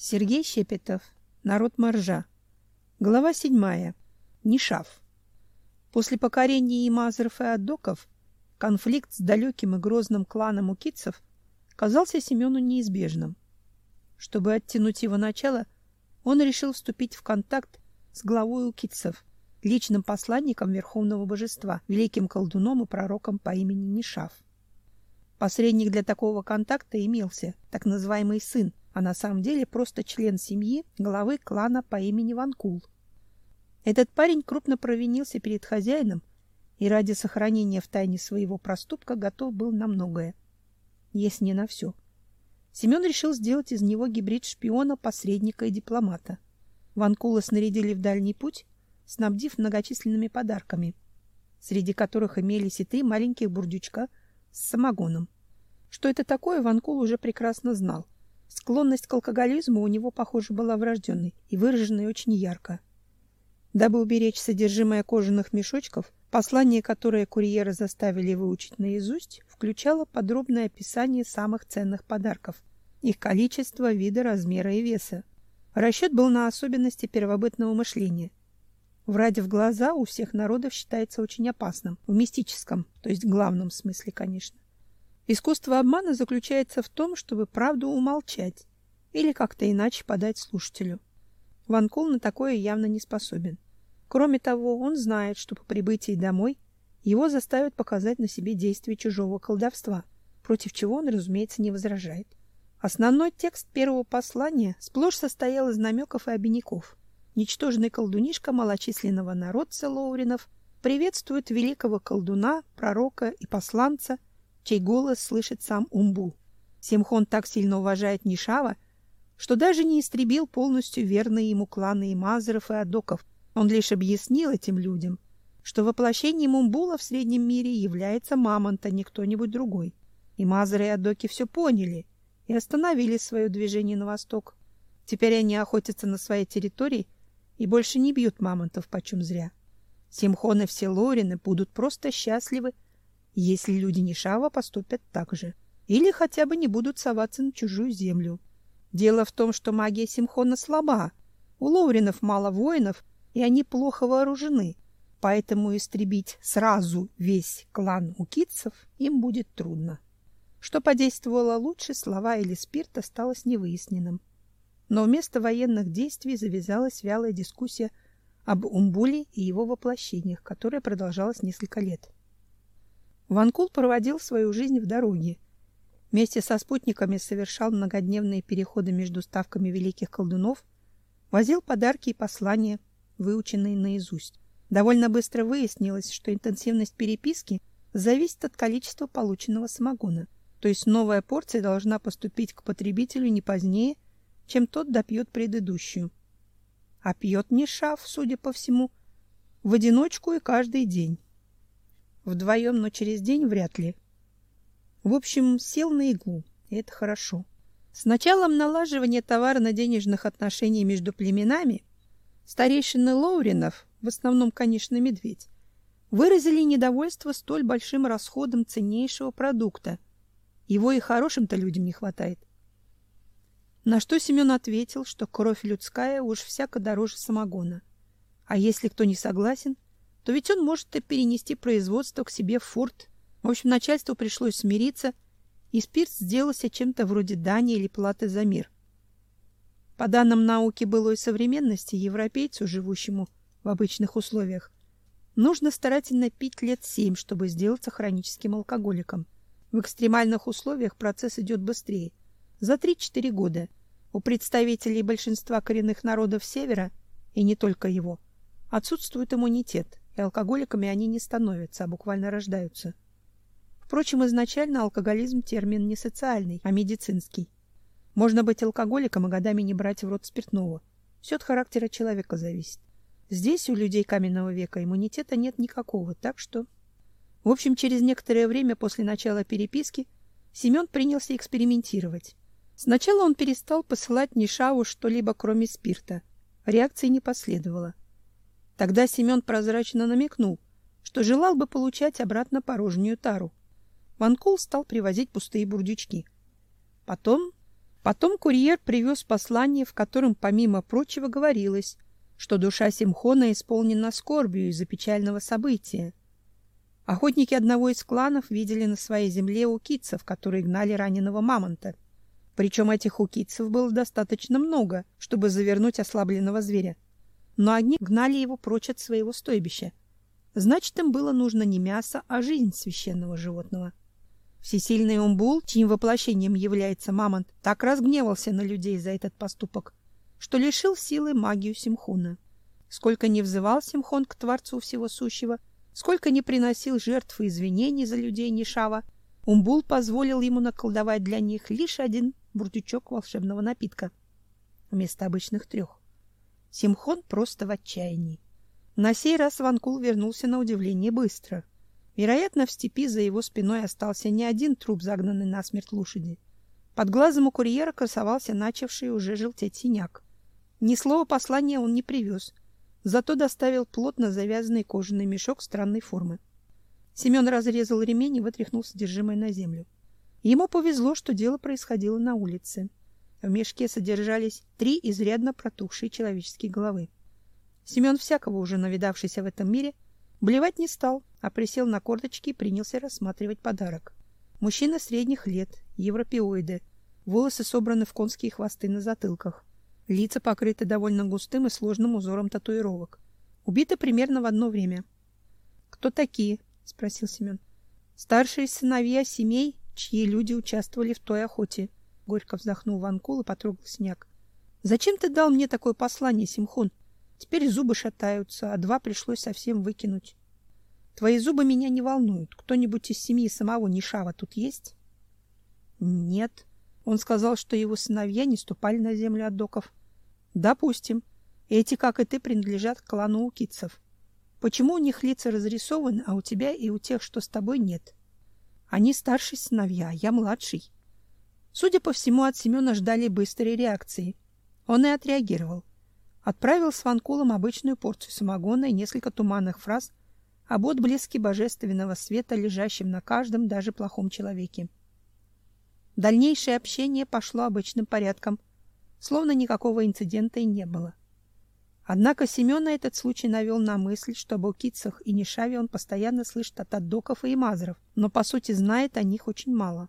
Сергей Щепетов. Народ Моржа. Глава седьмая. Нишав. После покорения имазров и аддоков конфликт с далеким и грозным кланом укитцев казался Семену неизбежным. Чтобы оттянуть его начало, он решил вступить в контакт с главой укитцев, личным посланником Верховного Божества, великим колдуном и пророком по имени Нишав. Посредник для такого контакта имелся, так называемый сын, а на самом деле просто член семьи главы клана по имени Ванкул. Этот парень крупно провинился перед хозяином и ради сохранения в тайне своего проступка готов был на многое, если не на все. Семен решил сделать из него гибрид шпиона, посредника и дипломата. Ванкула снарядили в дальний путь, снабдив многочисленными подарками, среди которых имелись и три маленьких бурдючка с самогоном. Что это такое, Ванкул уже прекрасно знал — Склонность к алкоголизму у него, похоже, была врожденной и выраженной очень ярко. Дабы уберечь содержимое кожаных мешочков, послание, которое курьеры заставили выучить наизусть, включало подробное описание самых ценных подарков, их количество, вида, размера и веса. Расчет был на особенности первобытного мышления. Врать в глаза у всех народов считается очень опасным, в мистическом, то есть главном смысле, конечно. Искусство обмана заключается в том, чтобы правду умолчать или как-то иначе подать слушателю. Ван Кул на такое явно не способен. Кроме того, он знает, что по прибытии домой его заставят показать на себе действие чужого колдовства, против чего он, разумеется, не возражает. Основной текст первого послания сплошь состоял из намеков и обиняков. Ничтожный колдунишка малочисленного народца Лоуринов приветствует великого колдуна, пророка и посланца – чей голос слышит сам Умбу. Симхон так сильно уважает Нишава, что даже не истребил полностью верные ему кланы Имазеров и Адоков. Он лишь объяснил этим людям, что воплощением Умбула в среднем мире является Мамонт, а не кто-нибудь другой. Имазеры и Адоки все поняли и остановили свое движение на восток. Теперь они охотятся на своей территории и больше не бьют мамонтов почем зря. Симхон и все Лорины будут просто счастливы если люди Нишава поступят так же. Или хотя бы не будут соваться на чужую землю. Дело в том, что магия Симхона слаба. У Лоуринов мало воинов, и они плохо вооружены. Поэтому истребить сразу весь клан укитцев им будет трудно. Что подействовало лучше, слова или спирт осталось невыясненным. Но вместо военных действий завязалась вялая дискуссия об Умбуле и его воплощениях, которая продолжалась несколько лет. Ванкул проводил свою жизнь в дороге. Вместе со спутниками совершал многодневные переходы между ставками великих колдунов, возил подарки и послания, выученные наизусть. Довольно быстро выяснилось, что интенсивность переписки зависит от количества полученного самогона. То есть новая порция должна поступить к потребителю не позднее, чем тот допьет предыдущую. А пьет не шаф, судя по всему, в одиночку и каждый день. Вдвоем, но через день вряд ли. В общем, сел на иглу, и это хорошо. С началом налаживания товарно-денежных отношений между племенами старейшины Лоуринов, в основном, конечно, медведь, выразили недовольство столь большим расходом ценнейшего продукта. Его и хорошим-то людям не хватает. На что Семен ответил, что кровь людская уж всяко дороже самогона. А если кто не согласен, то ведь он может и перенести производство к себе в форт. В общем, начальству пришлось смириться, и спирт сделался чем-то вроде дани или платы за мир. По данным науки былой современности, европейцу, живущему в обычных условиях, нужно старательно пить лет семь, чтобы сделаться хроническим алкоголиком. В экстремальных условиях процесс идет быстрее. За 3-4 года у представителей большинства коренных народов Севера, и не только его, отсутствует иммунитет, и алкоголиками они не становятся, а буквально рождаются. Впрочем, изначально алкоголизм термин не социальный, а медицинский. Можно быть алкоголиком и годами не брать в рот спиртного. Все от характера человека зависит. Здесь у людей каменного века иммунитета нет никакого, так что... В общем, через некоторое время после начала переписки Семен принялся экспериментировать. Сначала он перестал посылать Нишаву что-либо кроме спирта. Реакции не последовало. Тогда Семен прозрачно намекнул, что желал бы получать обратно порожнюю тару. Ванкул стал привозить пустые бурдючки. Потом Потом курьер привез послание, в котором, помимо прочего, говорилось, что душа Симхона исполнена скорбью из-за печального события. Охотники одного из кланов видели на своей земле укитцев, которые гнали раненого мамонта. Причем этих укитцев было достаточно много, чтобы завернуть ослабленного зверя. Но одни гнали его прочь от своего стойбища. Значит, им было нужно не мясо, а жизнь священного животного. Всесильный Умбул, чьим воплощением является мамонт, так разгневался на людей за этот поступок, что лишил силы магию Симхуна. Сколько не взывал Симхон к Творцу Всего Сущего, сколько не приносил жертв и извинений за людей Нишава, Умбул позволил ему наколдовать для них лишь один бурдючок волшебного напитка вместо обычных трех. Симхон просто в отчаянии. На сей раз Ванкул вернулся на удивление быстро — Вероятно, в степи за его спиной остался не один труп, загнанный насмерть лошади. Под глазом у курьера красовался начавший уже желтеть синяк. Ни слова послания он не привез, зато доставил плотно завязанный кожаный мешок странной формы. Семен разрезал ремень и вытряхнул содержимое на землю. Ему повезло, что дело происходило на улице. В мешке содержались три изрядно протухшие человеческие головы. Семен, всякого уже навидавшийся в этом мире, Блевать не стал, а присел на корточки и принялся рассматривать подарок. Мужчина средних лет, европеоиды, волосы собраны в конские хвосты на затылках, лица покрыты довольно густым и сложным узором татуировок. Убиты примерно в одно время. Кто такие? спросил Семен. Старшие сыновья семей, чьи люди участвовали в той охоте. Горько вздохнул Ванкул и потрогал сняк. Зачем ты дал мне такое послание, Симхон? Теперь зубы шатаются, а два пришлось совсем выкинуть. Твои зубы меня не волнуют. Кто-нибудь из семьи самого Нишава тут есть? Нет. Он сказал, что его сыновья не ступали на землю от доков. Допустим. Эти, как и ты, принадлежат к клану укитцев. Почему у них лица разрисованы, а у тебя и у тех, что с тобой, нет? Они старшие сыновья, а я младший. Судя по всему, от Семена ждали быстрой реакции. Он и отреагировал отправил с Ванкулом обычную порцию самогона и несколько туманных фраз об отблеске божественного света, лежащем на каждом, даже плохом человеке. Дальнейшее общение пошло обычным порядком, словно никакого инцидента и не было. Однако Семена этот случай навел на мысль, что об Укицах и Нишаве он постоянно слышит от аддоков и имазров, но по сути знает о них очень мало.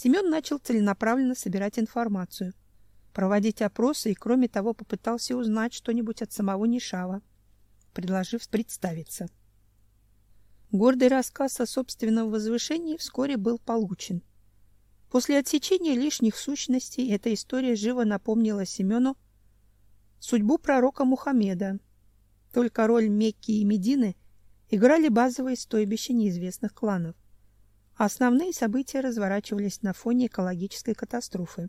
Семен начал целенаправленно собирать информацию – проводить опросы и, кроме того, попытался узнать что-нибудь от самого Нишава, предложив представиться. Гордый рассказ о собственном возвышении вскоре был получен. После отсечения лишних сущностей эта история живо напомнила Семену судьбу пророка Мухаммеда. Только роль Мекки и Медины играли базовые стойбища неизвестных кланов. Основные события разворачивались на фоне экологической катастрофы.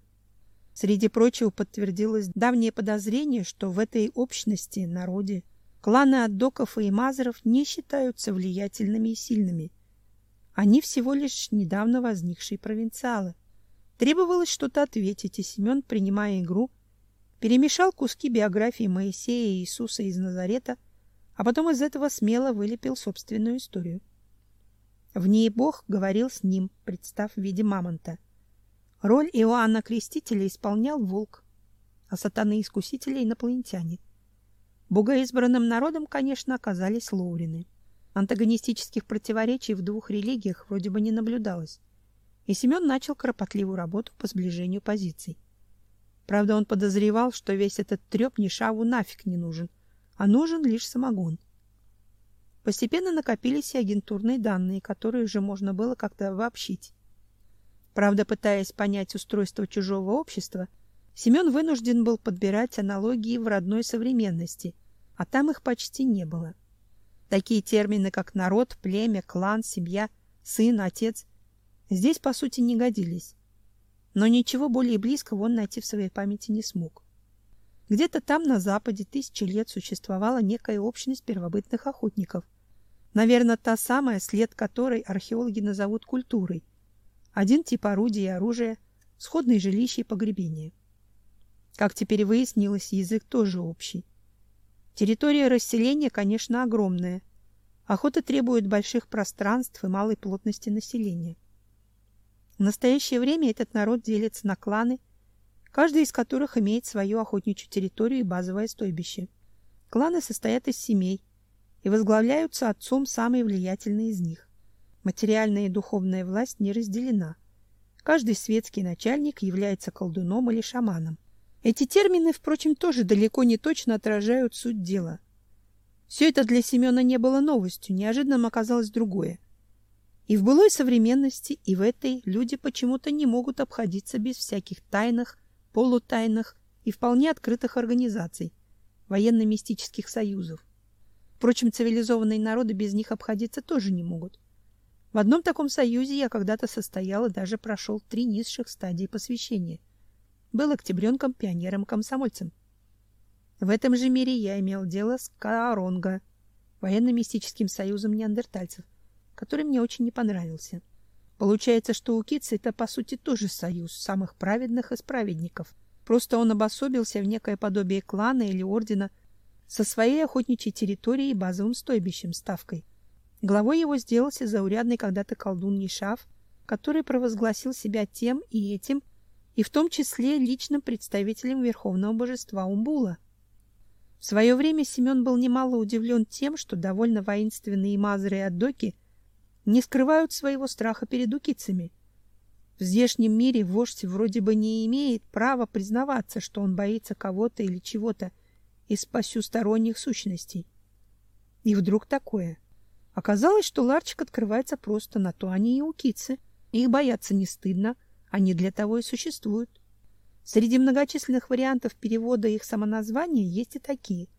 Среди прочего подтвердилось давнее подозрение, что в этой общности, народе, кланы Аддоков и Имазеров не считаются влиятельными и сильными. Они всего лишь недавно возникшие провинциалы. Требовалось что-то ответить, и Семен, принимая игру, перемешал куски биографии Моисея и Иисуса из Назарета, а потом из этого смело вылепил собственную историю. В ней Бог говорил с ним, представ в виде мамонта — Роль Иоанна Крестителя исполнял волк, а сатаны-искусителя — инопланетяне. Богоизбранным народом, конечно, оказались лоурины. Антагонистических противоречий в двух религиях вроде бы не наблюдалось, и Семен начал кропотливую работу по сближению позиций. Правда, он подозревал, что весь этот треп ни шаву нафиг не нужен, а нужен лишь самогон. Постепенно накопились и агентурные данные, которые уже можно было как-то обобщить. Правда, пытаясь понять устройство чужого общества, Семен вынужден был подбирать аналогии в родной современности, а там их почти не было. Такие термины, как народ, племя, клан, семья, сын, отец, здесь, по сути, не годились. Но ничего более близкого он найти в своей памяти не смог. Где-то там, на Западе, тысячи лет существовала некая общность первобытных охотников. Наверное, та самая, след которой археологи назовут культурой, один тип орудий и оружия, сходные жилища и погребения. Как теперь выяснилось, язык тоже общий. Территория расселения, конечно, огромная. Охота требует больших пространств и малой плотности населения. В настоящее время этот народ делится на кланы, каждый из которых имеет свою охотничью территорию и базовое стойбище. Кланы состоят из семей и возглавляются отцом самой влиятельной из них. Материальная и духовная власть не разделена. Каждый светский начальник является колдуном или шаманом. Эти термины, впрочем, тоже далеко не точно отражают суть дела. Все это для Семена не было новостью, неожиданным оказалось другое. И в былой современности, и в этой люди почему-то не могут обходиться без всяких тайных, полутайных и вполне открытых организаций, военно-мистических союзов. Впрочем, цивилизованные народы без них обходиться тоже не могут. В одном таком союзе я когда-то состоял и даже прошел три низших стадии посвящения. Был октябренком, пионером, комсомольцем. В этом же мире я имел дело с Кааронга, военно-мистическим союзом неандертальцев, который мне очень не понравился. Получается, что у Китса это по сути тоже союз самых праведных из праведников. Просто он обособился в некое подобие клана или ордена со своей охотничьей территорией и базовым стойбищем, ставкой. Главой его сделался заурядный когда-то колдун Нишав, который провозгласил себя тем и этим, и в том числе личным представителем верховного божества Умбула. В свое время Семен был немало удивлен тем, что довольно воинственные мазры и аддоки не скрывают своего страха перед укицами. В здешнем мире вождь вроде бы не имеет права признаваться, что он боится кого-то или чего-то из посюсторонних сущностей. И вдруг такое — Оказалось, что ларчик открывается просто на то они и укицы. Их бояться не стыдно, они для того и существуют. Среди многочисленных вариантов перевода их самоназвания есть и такие: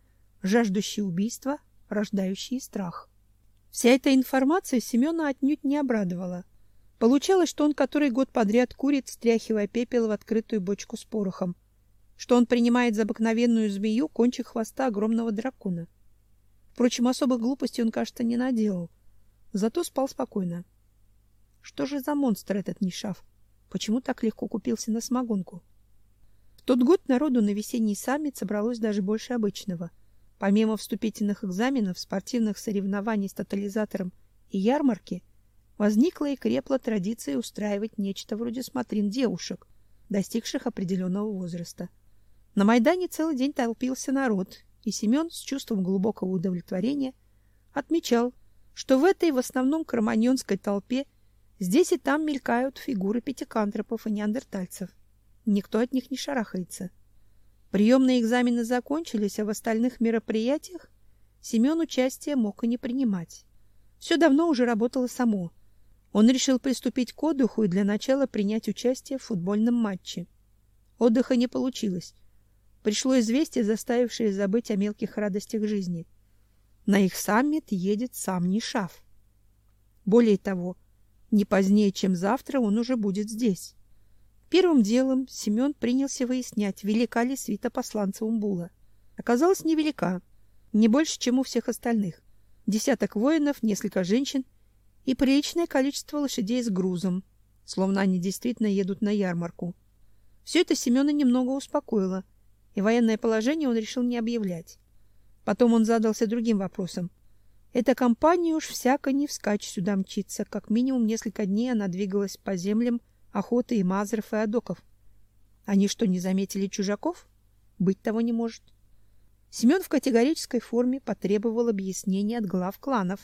жаждущие убийства, рождающие страх. Вся эта информация Семена отнюдь не обрадовала. Получалось, что он который год подряд курит, стряхивая пепел в открытую бочку с порохом, что он принимает за обыкновенную змею кончик хвоста огромного дракона. Впрочем, особых глупостей он, кажется, не наделал. Зато спал спокойно. Что же за монстр этот Нишав? Почему так легко купился на самогонку? В тот год народу на весенний саммит собралось даже больше обычного. Помимо вступительных экзаменов, спортивных соревнований с тотализатором и ярмарки, возникла и крепла традиция устраивать нечто вроде смотрин девушек, достигших определенного возраста. На Майдане целый день толпился народ, и Семен с чувством глубокого удовлетворения отмечал, что в этой в основном кроманьонской толпе здесь и там мелькают фигуры пятикантропов и неандертальцев. Никто от них не шарахается. Приемные экзамены закончились, а в остальных мероприятиях Семен участия мог и не принимать. Все давно уже работало само. Он решил приступить к отдыху и для начала принять участие в футбольном матче. Отдыха не получилось пришло известие, заставившее забыть о мелких радостях жизни. На их саммит едет сам Нишав. Более того, не позднее, чем завтра, он уже будет здесь. Первым делом Семен принялся выяснять, велика ли свита посланца Умбула. Оказалось, невелика, не больше, чем у всех остальных. Десяток воинов, несколько женщин и приличное количество лошадей с грузом, словно они действительно едут на ярмарку. Все это Семена немного успокоило — и военное положение он решил не объявлять. Потом он задался другим вопросом. Эта компания уж всяко не вскачь сюда мчится, как минимум несколько дней она двигалась по землям охоты и мазров и адоков. Они что, не заметили чужаков? Быть того не может. Семен в категорической форме потребовал объяснений от глав кланов.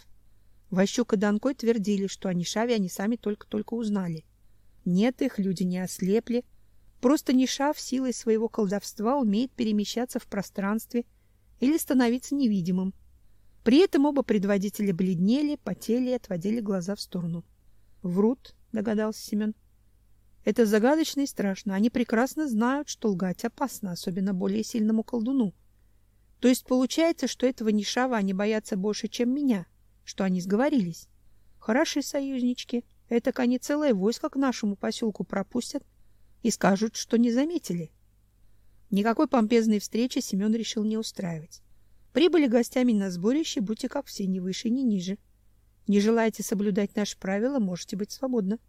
Ващук и Данкой твердили, что они Шави они сами только-только узнали. Нет, их люди не ослепли, Просто Нишав силой своего колдовства умеет перемещаться в пространстве или становиться невидимым. При этом оба предводителя бледнели, потели и отводили глаза в сторону. Врут, догадался Семен. Это загадочно и страшно. Они прекрасно знают, что лгать опасно, особенно более сильному колдуну. То есть получается, что этого Нишава они боятся больше, чем меня, что они сговорились. Хорошие союзнички. Это они целое войско к нашему поселку пропустят и скажут, что не заметили. Никакой помпезной встречи Семен решил не устраивать. Прибыли гостями на сборище, будьте как все, ни выше, ни ниже. Не желаете соблюдать наши правила, можете быть свободны.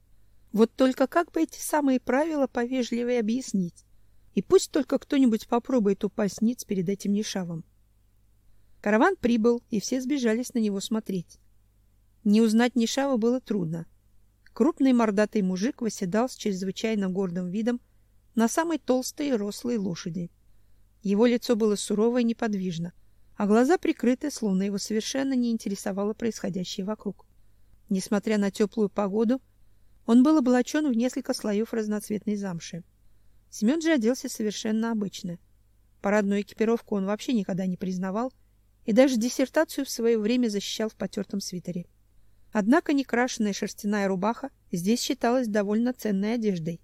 Вот только как бы эти самые правила повежливее объяснить? И пусть только кто-нибудь попробует упасть ниц перед этим нишавом. Караван прибыл, и все сбежались на него смотреть. Не узнать Нишава было трудно. Крупный мордатый мужик восседал с чрезвычайно гордым видом на самой толстой и рослой лошади. Его лицо было сурово и неподвижно, а глаза прикрыты, словно его совершенно не интересовало происходящее вокруг. Несмотря на теплую погоду, он был облачен в несколько слоев разноцветной замши. Семен же оделся совершенно обычно. Парадную экипировку он вообще никогда не признавал и даже диссертацию в свое время защищал в потертом свитере. Однако некрашенная шерстяная рубаха здесь считалась довольно ценной одеждой,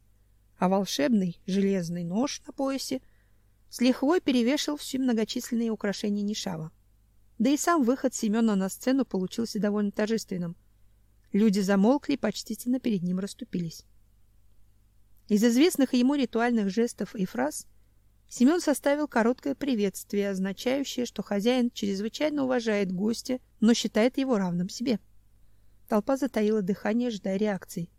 а волшебный железный нож на поясе с лихвой перевешивал все многочисленные украшения Нишава. Да и сам выход Семена на сцену получился довольно торжественным. Люди замолкли и почтительно перед ним расступились. Из известных ему ритуальных жестов и фраз Семен составил короткое приветствие, означающее, что хозяин чрезвычайно уважает гостя, но считает его равным себе. Толпа затаила дыхание, ожидая реакции.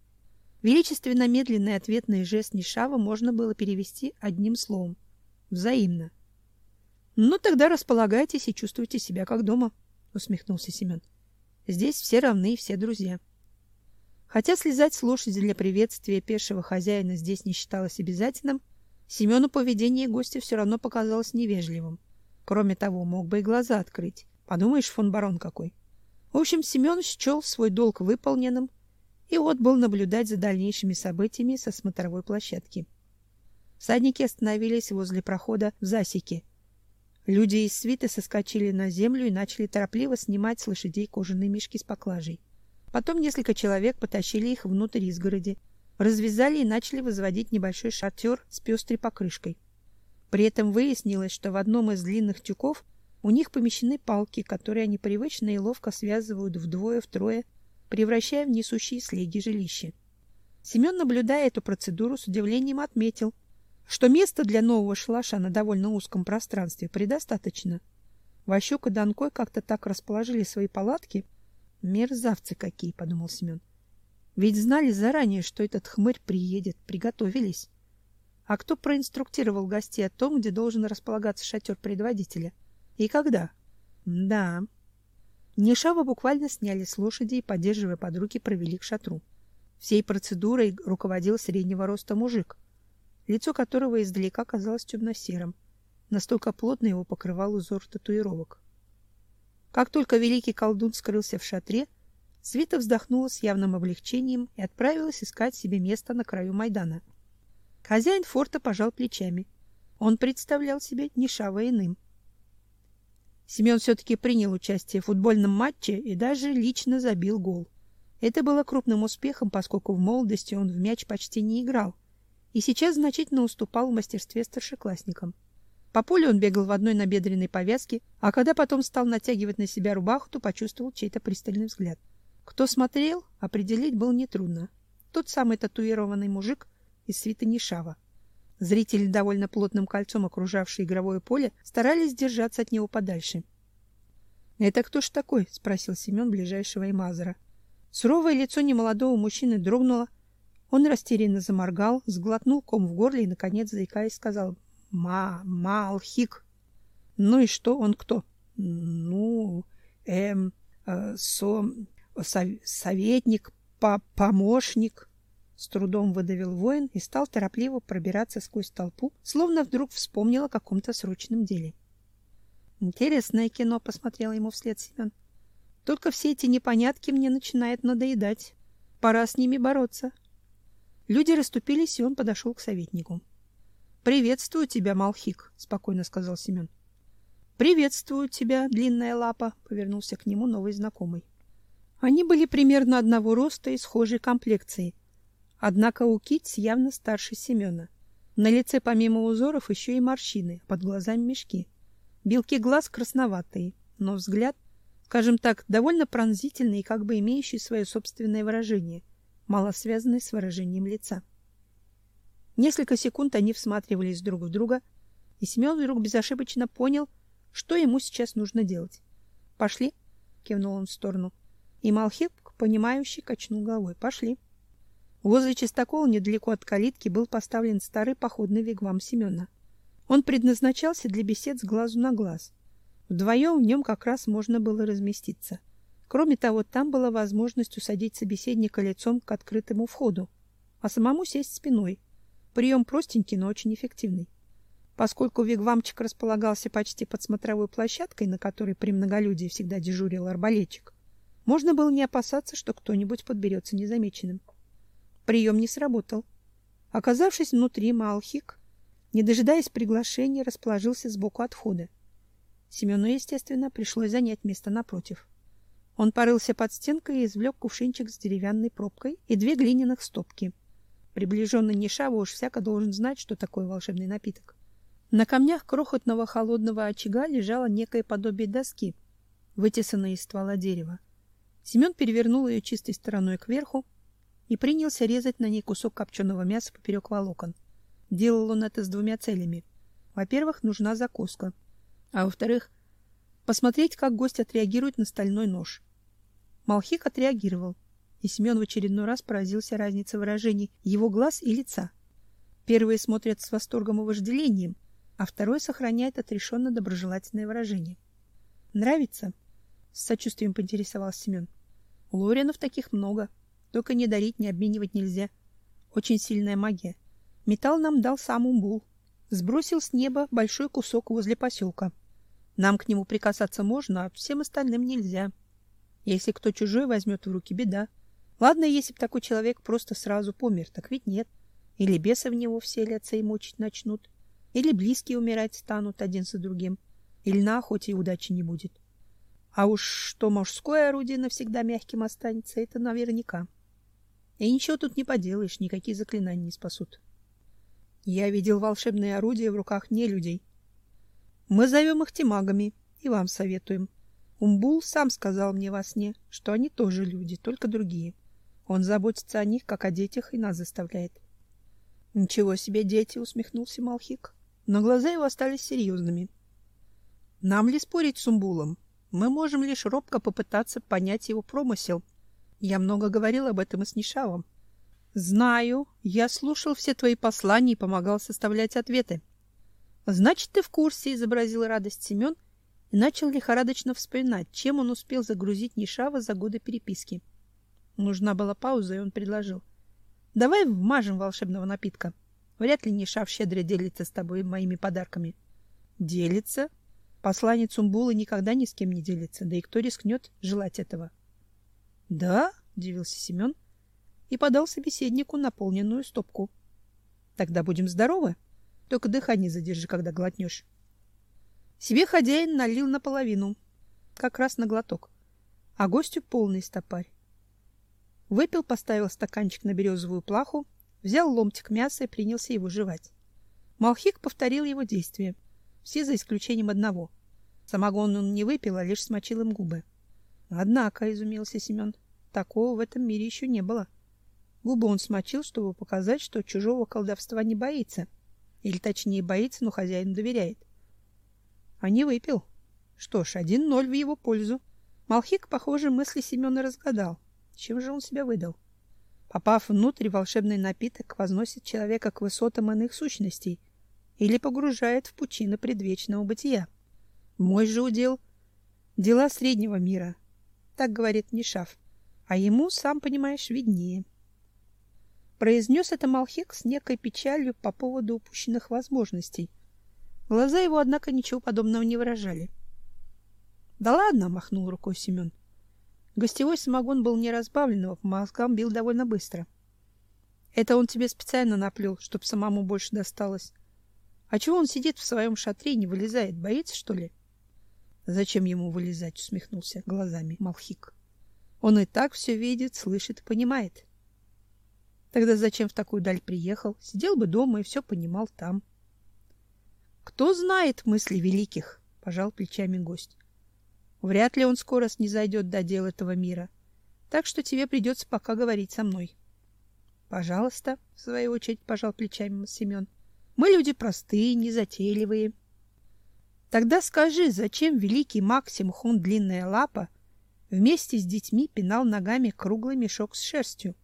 Величественно медленный ответный жест Нишава можно было перевести одним словом взаимно. Ну тогда располагайтесь и чувствуйте себя как дома, усмехнулся Семен. Здесь все равны и все друзья. Хотя слезать с лошади для приветствия пешего хозяина здесь не считалось обязательным, Семену поведение гостя все равно показалось невежливым. Кроме того, мог бы и глаза открыть. Подумаешь, фон барон какой. В общем, Семен счел свой долг выполненным и отбыл наблюдать за дальнейшими событиями со смотровой площадки. Всадники остановились возле прохода в засеке. Люди из свиты соскочили на землю и начали торопливо снимать с лошадей кожаные мешки с поклажей. Потом несколько человек потащили их внутрь изгороди, развязали и начали возводить небольшой шатер с пестрой покрышкой. При этом выяснилось, что в одном из длинных тюков у них помещены палки, которые они привычно и ловко связывают вдвое-втрое, превращая в несущие слеги жилища. Семен, наблюдая эту процедуру, с удивлением отметил, что места для нового шалаша на довольно узком пространстве предостаточно. Ващук и Донкой как-то так расположили свои палатки. Мерзавцы какие, подумал Семен. Ведь знали заранее, что этот хмырь приедет, приготовились. А кто проинструктировал гостей о том, где должен располагаться шатер предводителя? И когда? Да. Нешава буквально сняли с лошади и, поддерживая под руки, провели к шатру. Всей процедурой руководил среднего роста мужик, лицо которого издалека казалось темно-серым. Настолько плотно его покрывал узор татуировок. Как только великий колдун скрылся в шатре, Свита вздохнула с явным облегчением и отправилась искать себе место на краю Майдана. Хозяин форта пожал плечами. Он представлял себе Нишава иным. Семен все-таки принял участие в футбольном матче и даже лично забил гол. Это было крупным успехом, поскольку в молодости он в мяч почти не играл и сейчас значительно уступал в мастерстве старшеклассникам. По полю он бегал в одной набедренной повязке, а когда потом стал натягивать на себя рубаху, то почувствовал чей-то пристальный взгляд. Кто смотрел, определить было нетрудно. Тот самый татуированный мужик из свиты Нишава. Зрители, довольно плотным кольцом окружавшие игровое поле, старались держаться от него подальше. "Это кто ж такой?" спросил Семен ближайшего имазера. Суровое лицо немолодого мужчины дрогнуло. Он растерянно заморгал, сглотнул ком в горле и наконец заикаясь сказал: "Ма, Малхик". "Ну и что? Он кто?" "Ну, эм, э, со советник, по помощник, с трудом выдавил воин и стал торопливо пробираться сквозь толпу, словно вдруг вспомнил о каком-то срочном деле. Интересное кино, посмотрел ему вслед Семен. Только все эти непонятки мне начинают надоедать. Пора с ними бороться. Люди расступились, и он подошел к советнику. Приветствую тебя, Малхик, спокойно сказал Семен. Приветствую тебя, длинная лапа, повернулся к нему новый знакомый. Они были примерно одного роста и схожей комплекции. Однако у Китс явно старше Семена. На лице помимо узоров еще и морщины, под глазами мешки. Белки глаз красноватые, но взгляд, скажем так, довольно пронзительный и как бы имеющий свое собственное выражение, мало связанный с выражением лица. Несколько секунд они всматривались друг в друга, и Семен вдруг безошибочно понял, что ему сейчас нужно делать. "Пошли", кивнул он в сторону. И Малхип, понимающий, качнул головой. Пошли. Возле чистокола, недалеко от калитки, был поставлен старый походный вигвам Семена. Он предназначался для бесед с глазу на глаз. Вдвоем в нем как раз можно было разместиться. Кроме того, там была возможность усадить собеседника лицом к открытому входу, а самому сесть спиной. Прием простенький, но очень эффективный. Поскольку вигвамчик располагался почти под смотровой площадкой, на которой при многолюдии всегда дежурил арбалетчик, можно было не опасаться, что кто-нибудь подберется незамеченным. Прием не сработал. Оказавшись внутри, Малхик, не дожидаясь приглашения, расположился сбоку от входа. Семену, естественно, пришлось занять место напротив. Он порылся под стенкой и извлек кувшинчик с деревянной пробкой и две глиняных стопки. Приближенный Нишава уж всяко должен знать, что такое волшебный напиток. На камнях крохотного холодного очага лежало некое подобие доски, вытесанной из ствола дерева. Семен перевернул ее чистой стороной кверху и принялся резать на ней кусок копченого мяса поперек волокон. Делал он это с двумя целями. Во-первых, нужна закуска, а во-вторых, посмотреть, как гость отреагирует на стальной нож. Малхик отреагировал, и Семен в очередной раз поразился разнице выражений его глаз и лица. Первые смотрят с восторгом и вожделением, а второй сохраняет отрешенно доброжелательное выражение. Нравится? С сочувствием поинтересовался Семен. У Лоринов таких много. Только не дарить, не обменивать нельзя. Очень сильная магия. Металл нам дал сам Умбул. Сбросил с неба большой кусок возле поселка. Нам к нему прикасаться можно, а всем остальным нельзя. Если кто чужой возьмет в руки, беда. Ладно, если б такой человек просто сразу помер, так ведь нет. Или бесы в него вселятся и мучить начнут. Или близкие умирать станут один за другим, или на охоте и удачи не будет. А уж что мужское орудие навсегда мягким останется, это наверняка. И ничего тут не поделаешь, никакие заклинания не спасут. Я видел волшебные орудия в руках не людей. Мы зовем их тимагами и вам советуем. Умбул сам сказал мне во сне, что они тоже люди, только другие. Он заботится о них, как о детях, и нас заставляет. Ничего себе дети, усмехнулся Малхик но глаза его остались серьезными. Нам ли спорить с Умбулом? Мы можем лишь робко попытаться понять его промысел. Я много говорил об этом и с Нишавом. Знаю, я слушал все твои послания и помогал составлять ответы. Значит, ты в курсе, изобразил радость Семен и начал лихорадочно вспоминать, чем он успел загрузить Нишава за годы переписки. Нужна была пауза, и он предложил: "Давай вмажем волшебного напитка". Вряд ли Нишав щедро делится с тобой моими подарками. Делится? Посланец Умбулы никогда ни с кем не делится, да и кто рискнет желать этого? Да, удивился Семен и подал собеседнику наполненную стопку. Тогда будем здоровы. Только дыхание задержи, когда глотнешь. Себе хозяин налил наполовину, как раз на глоток, а гостю полный стопарь. Выпил, поставил стаканчик на березовую плаху взял ломтик мяса и принялся его жевать. Малхик повторил его действия, все за исключением одного. Самогон он не выпил, а лишь смочил им губы. Однако, изумился Семен, такого в этом мире еще не было. Губы он смочил, чтобы показать, что чужого колдовства не боится. Или точнее боится, но хозяину доверяет. А не выпил. Что ж, один ноль в его пользу. Малхик, похоже, мысли Семена разгадал. Чем же он себя выдал? Попав внутрь, волшебный напиток возносит человека к высотам иных сущностей или погружает в пучины предвечного бытия. Мой же удел — дела среднего мира, так говорит Нишав, а ему, сам понимаешь, виднее. Произнес это Малхик с некой печалью по поводу упущенных возможностей. Глаза его, однако, ничего подобного не выражали. — Да ладно, — махнул рукой Семен. — Гостевой самогон был не разбавленного, по мозгам бил довольно быстро. Это он тебе специально наплел, чтоб самому больше досталось. А чего он сидит в своем шатре и не вылезает? Боится, что ли? Зачем ему вылезать, усмехнулся глазами Малхик. Он и так все видит, слышит понимает. Тогда зачем в такую даль приехал? Сидел бы дома и все понимал там. Кто знает мысли великих, пожал плечами гость. Вряд ли он скоро снизойдет до дел этого мира. Так что тебе придется пока говорить со мной. Пожалуйста, в свою очередь пожал плечами Семен. Мы люди простые, незатейливые. Тогда скажи, зачем великий Максим Хун Длинная Лапа вместе с детьми пинал ногами круглый мешок с шерстью?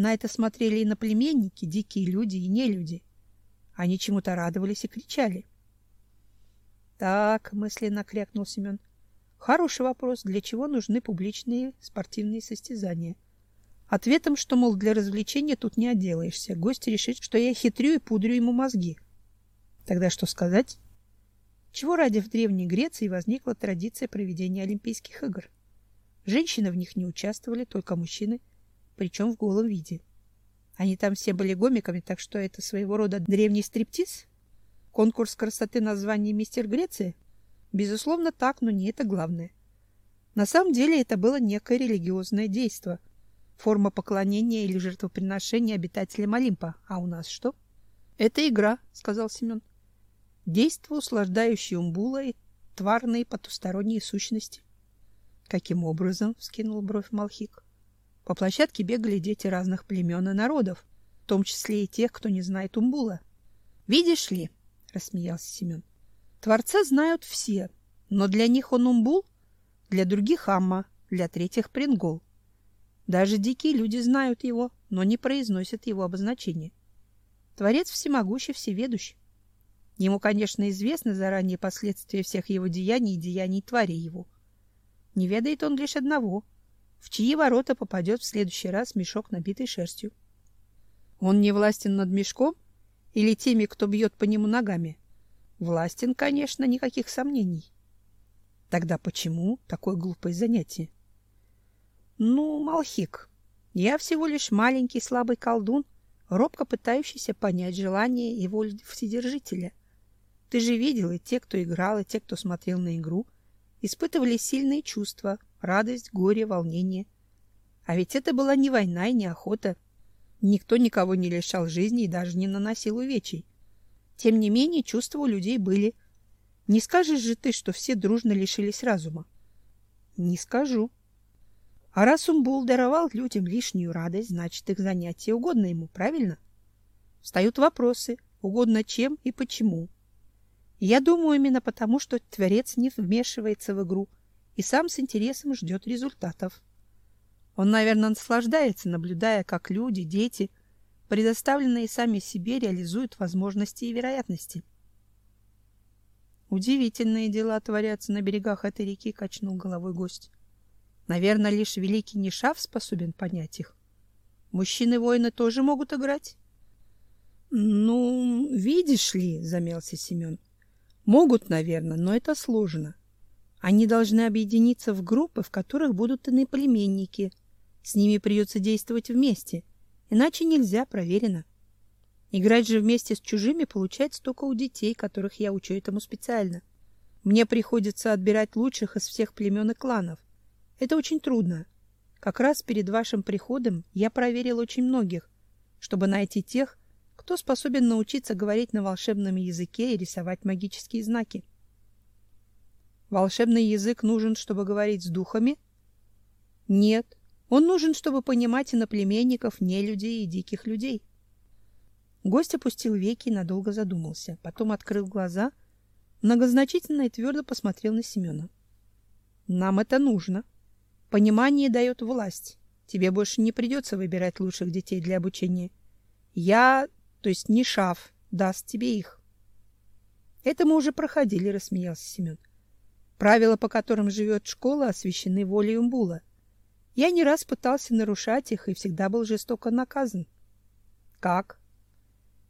На это смотрели и наплеменники, дикие люди и нелюди. Они чему-то радовались и кричали. Так, мысленно крякнул Семен. Хороший вопрос, для чего нужны публичные спортивные состязания? Ответом, что, мол, для развлечения тут не отделаешься. Гость решит, что я хитрю и пудрю ему мозги. Тогда что сказать? Чего ради в Древней Греции возникла традиция проведения Олимпийских игр? Женщины в них не участвовали, только мужчины, причем в голом виде. Они там все были гомиками, так что это своего рода древний стриптиз? Конкурс красоты на звание мистер Греции? Безусловно, так, но не это главное. На самом деле это было некое религиозное действо – форма поклонения или жертвоприношения обитателям Олимпа. А у нас что? Это игра, сказал Семен. Действо, услаждающее умбула и тварные потусторонние сущности. Каким образом? вскинул бровь Малхик. По площадке бегали дети разных племен и народов, в том числе и тех, кто не знает умбула. Видишь ли, рассмеялся Семен. Творца знают все, но для них он умбул, для других амма, для третьих прингол. Даже дикие люди знают его, но не произносят его обозначение. Творец всемогущий, всеведущий. Ему, конечно, известны заранее последствия всех его деяний и деяний твари его. Не ведает он лишь одного — в чьи ворота попадет в следующий раз мешок, набитый шерстью. Он не властен над мешком или теми, кто бьет по нему ногами? Властен, конечно, никаких сомнений. Тогда почему такое глупое занятие? Ну, Малхик, я всего лишь маленький слабый колдун, робко пытающийся понять желание и волю Вседержителя. Ты же видел, и те, кто играл, и те, кто смотрел на игру, испытывали сильные чувства, радость, горе, волнение. А ведь это была не война и не охота. Никто никого не лишал жизни и даже не наносил увечий. Тем не менее, чувства у людей были. Не скажешь же ты, что все дружно лишились разума? Не скажу. А раз Умбул даровал людям лишнюю радость, значит, их занятие угодно ему, правильно? Встают вопросы, угодно чем и почему. Я думаю именно потому, что Творец не вмешивается в игру и сам с интересом ждет результатов. Он, наверное, наслаждается, наблюдая, как люди, дети, предоставленные сами себе, реализуют возможности и вероятности. Удивительные дела творятся на берегах этой реки, качнул головой гость. Наверное, лишь великий Нишав способен понять их. Мужчины-воины тоже могут играть. Ну, видишь ли, замялся Семен. Могут, наверное, но это сложно. Они должны объединиться в группы, в которых будут иноплеменники. С ними придется действовать вместе, иначе нельзя, проверено. Играть же вместе с чужими получается только у детей, которых я учу этому специально. Мне приходится отбирать лучших из всех племен и кланов. Это очень трудно. Как раз перед вашим приходом я проверил очень многих, чтобы найти тех, кто способен научиться говорить на волшебном языке и рисовать магические знаки. Волшебный язык нужен, чтобы говорить с духами? Нет, он нужен, чтобы понимать иноплеменников, нелюдей и диких людей. Гость опустил веки и надолго задумался, потом открыл глаза, многозначительно и твердо посмотрел на Семена. Нам это нужно. Понимание дает власть. Тебе больше не придется выбирать лучших детей для обучения. Я, то есть не шаф, даст тебе их. Это мы уже проходили, рассмеялся Семен. Правила, по которым живет школа, освящены волей Умбула. Я не раз пытался нарушать их и всегда был жестоко наказан. Как?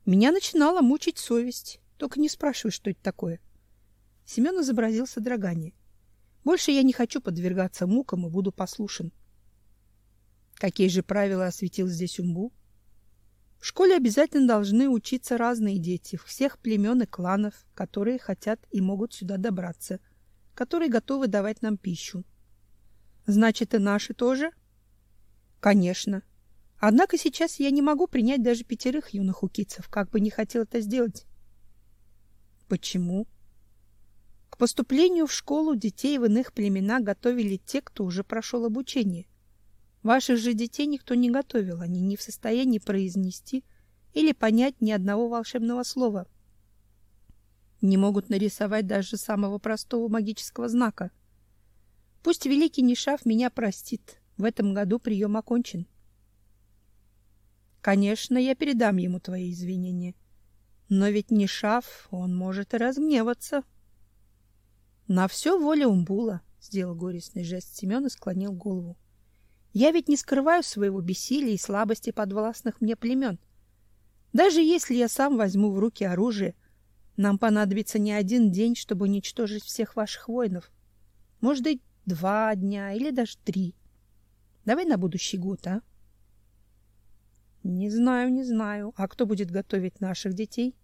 Меня начинала мучить совесть. Только не спрашивай, что это такое. Семен изобразил содрогание. Больше я не хочу подвергаться мукам и буду послушен. Какие же правила осветил здесь Умбу? В школе обязательно должны учиться разные дети, всех племен и кланов, которые хотят и могут сюда добраться, которые готовы давать нам пищу. Значит, и наши тоже? Конечно. Однако сейчас я не могу принять даже пятерых юных укицев, как бы не хотел это сделать. Почему? поступлению в школу детей в иных племенах готовили те, кто уже прошел обучение. Ваших же детей никто не готовил, они не в состоянии произнести или понять ни одного волшебного слова. Не могут нарисовать даже самого простого магического знака. Пусть великий Нишав меня простит. В этом году прием окончен. Конечно, я передам ему твои извинения. Но ведь Нишав, он может и разгневаться. На все воля Умбула, сделал горестный жест Семен и склонил голову. Я ведь не скрываю своего бессилия и слабости подвластных мне племен. Даже если я сам возьму в руки оружие, нам понадобится не один день, чтобы уничтожить всех ваших воинов. Может быть, два дня или даже три. Давай на будущий год, а? Не знаю, не знаю. А кто будет готовить наших детей?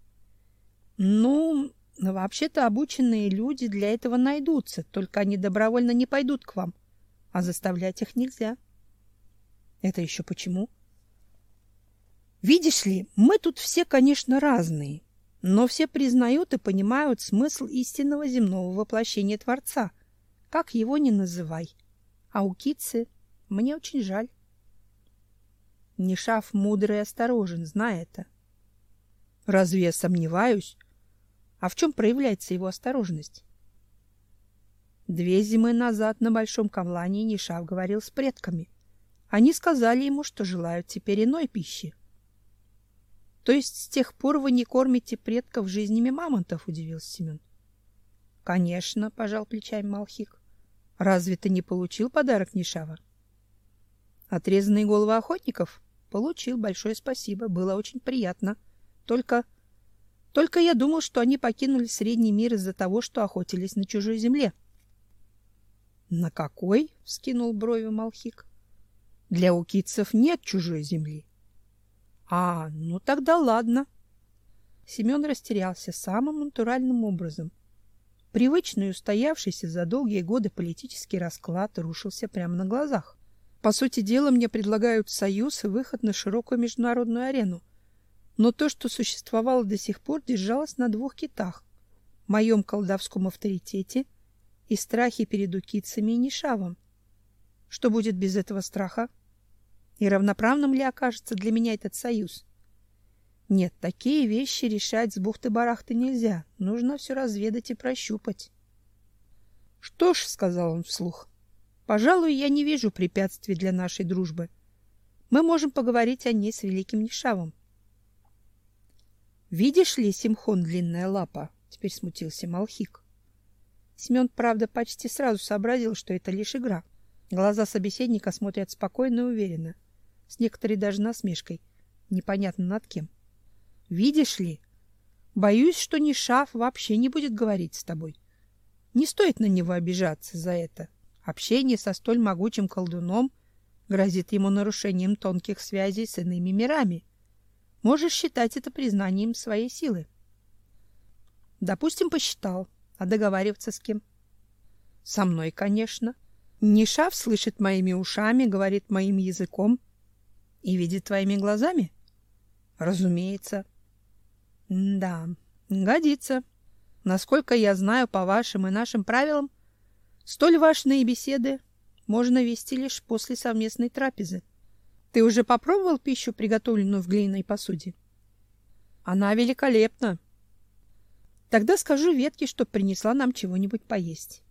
Ну, вообще-то обученные люди для этого найдутся, только они добровольно не пойдут к вам, а заставлять их нельзя. Это еще почему? Видишь ли, мы тут все, конечно, разные, но все признают и понимают смысл истинного земного воплощения Творца, как его ни называй. А у Китцы мне очень жаль. Нишав мудрый и осторожен, зная это. Разве я сомневаюсь? А в чем проявляется его осторожность? Две зимы назад на Большом Камлане Нишав говорил с предками. Они сказали ему, что желают теперь иной пищи. То есть с тех пор вы не кормите предков жизнями мамонтов, удивился Семен. Конечно, пожал плечами Малхик. Разве ты не получил подарок Нишава? Отрезанные головы охотников? Получил, большое спасибо, было очень приятно. Только только я думал, что они покинули средний мир из-за того, что охотились на чужой земле. На какой? вскинул брови Малхик. Для укитцев нет чужой земли. А, ну тогда ладно. Семен растерялся самым натуральным образом. Привычный устоявшийся за долгие годы политический расклад рушился прямо на глазах. По сути дела, мне предлагают союз и выход на широкую международную арену. Но то, что существовало до сих пор, держалось на двух китах: моем колдовском авторитете и страхе перед укицами и нишавом. Что будет без этого страха? И равноправным ли окажется для меня этот союз? Нет, такие вещи решать с бухты-барахты нельзя. Нужно все разведать и прощупать. Что ж, сказал он вслух. Пожалуй, я не вижу препятствий для нашей дружбы. Мы можем поговорить о ней с великим Нишавом. Видишь ли, Симхон длинная лапа, теперь смутился Малхик. Семен, правда, почти сразу сообразил, что это лишь игра. Глаза собеседника смотрят спокойно и уверенно, с некоторой даже насмешкой, непонятно над кем. Видишь ли, боюсь, что Нишав вообще не будет говорить с тобой. Не стоит на него обижаться за это. Общение со столь могучим колдуном грозит ему нарушением тонких связей с иными мирами. Можешь считать это признанием своей силы. Допустим, посчитал, а договариваться с кем? Со мной, конечно. Нишав слышит моими ушами, говорит моим языком и видит твоими глазами? Разумеется. да, годится. Насколько я знаю по вашим и нашим правилам, Столь важные беседы можно вести лишь после совместной трапезы. Ты уже попробовал пищу, приготовленную в глиняной посуде? Она великолепна. Тогда скажу ветке, чтоб принесла нам чего-нибудь поесть.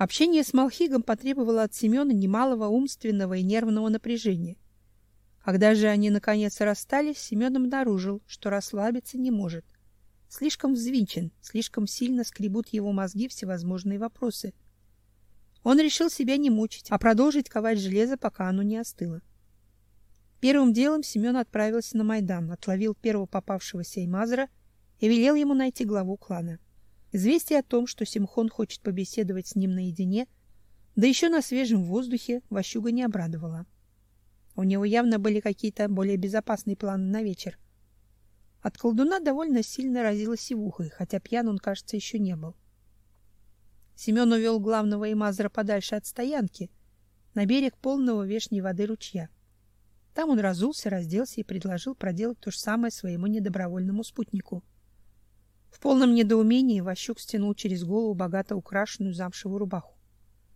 Общение с Малхигом потребовало от Семена немалого умственного и нервного напряжения. Когда же они наконец расстались, Семен обнаружил, что расслабиться не может — слишком взвинчен, слишком сильно скребут его мозги всевозможные вопросы. Он решил себя не мучить, а продолжить ковать железо, пока оно не остыло. Первым делом Семен отправился на Майдан, отловил первого попавшегося имазра и велел ему найти главу клана. Известие о том, что Симхон хочет побеседовать с ним наедине, да еще на свежем воздухе, Ващуга не обрадовало. У него явно были какие-то более безопасные планы на вечер — от колдуна довольно сильно разило сивухой, хотя пьян он, кажется, еще не был. Семен увел главного имазра подальше от стоянки, на берег полного вешней воды ручья. Там он разулся, разделся и предложил проделать то же самое своему недобровольному спутнику. В полном недоумении Ващук стянул через голову богато украшенную замшевую рубаху.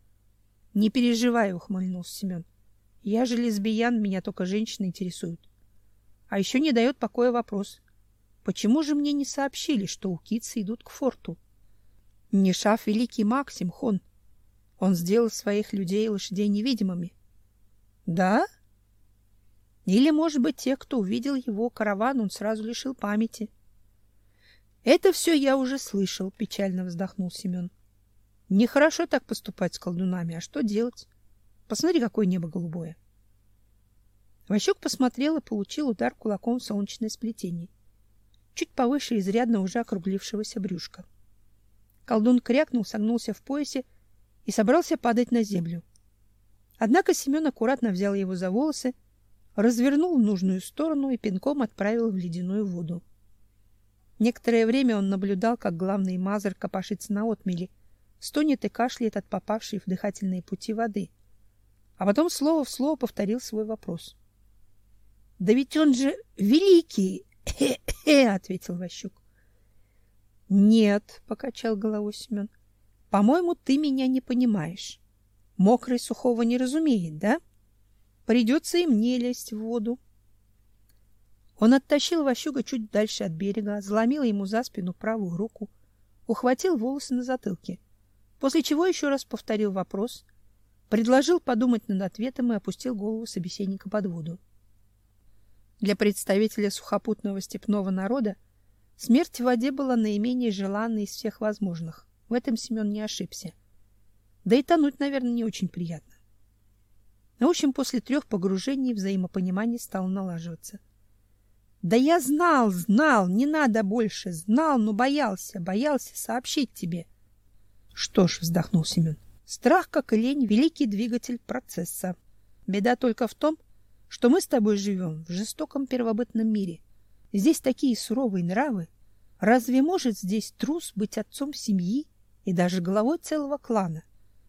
— Не переживай, — ухмыльнулся Семен. — Я же лесбиян, меня только женщины интересуют. А еще не дает покоя вопрос. Почему же мне не сообщили, что укицы идут к форту? Нишав великий Максим Хон. Он сделал своих людей и лошадей невидимыми. Да? Или, может быть, те, кто увидел его караван, он сразу лишил памяти. Это все я уже слышал, печально вздохнул Семен. Нехорошо так поступать с колдунами, а что делать? Посмотри, какое небо голубое. Ващук посмотрел и получил удар кулаком в солнечное сплетение. Чуть повыше изрядно уже округлившегося брюшка. Колдун крякнул, согнулся в поясе и собрался падать на землю. Однако Семен аккуратно взял его за волосы, развернул в нужную сторону и пинком отправил в ледяную воду. Некоторое время он наблюдал, как главный мазер копошится на отмели, стонет и кашляет от попавшей в дыхательные пути воды. А потом слово в слово повторил свой вопрос. — Да ведь он же великий! — ответил Ващук. — Нет, — покачал головой Семен. — По-моему, ты меня не понимаешь. Мокрый сухого не разумеет, да? Придется и мне лезть в воду. Он оттащил Ващуга чуть дальше от берега, заломил ему за спину правую руку, ухватил волосы на затылке, после чего еще раз повторил вопрос, предложил подумать над ответом и опустил голову собеседника под воду. Для представителя сухопутного степного народа смерть в воде была наименее желанной из всех возможных. В этом Семен не ошибся. Да и тонуть, наверное, не очень приятно. В общем, после трех погружений взаимопонимание стало налаживаться. Да я знал, знал, не надо больше, знал, но боялся, боялся сообщить тебе. Что ж, вздохнул Семен. Страх, как и лень, великий двигатель процесса. Беда только в том, что мы с тобой живем в жестоком первобытном мире. Здесь такие суровые нравы. Разве может здесь трус быть отцом семьи и даже главой целого клана?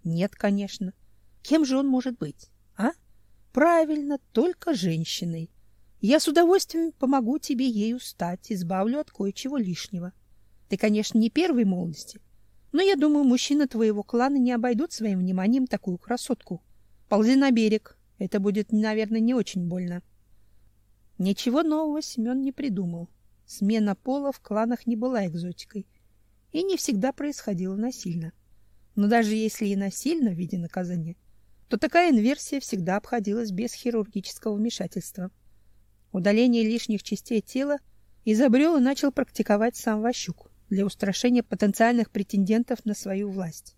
Нет, конечно. Кем же он может быть, а? Правильно, только женщиной. Я с удовольствием помогу тебе ею стать, избавлю от кое-чего лишнего. Ты, конечно, не первой молодости, но я думаю, мужчины твоего клана не обойдут своим вниманием такую красотку. Ползи на берег. Это будет, наверное, не очень больно. Ничего нового Семен не придумал. Смена пола в кланах не была экзотикой и не всегда происходила насильно. Но даже если и насильно в виде наказания, то такая инверсия всегда обходилась без хирургического вмешательства. Удаление лишних частей тела изобрел и начал практиковать сам Ващук для устрашения потенциальных претендентов на свою власть.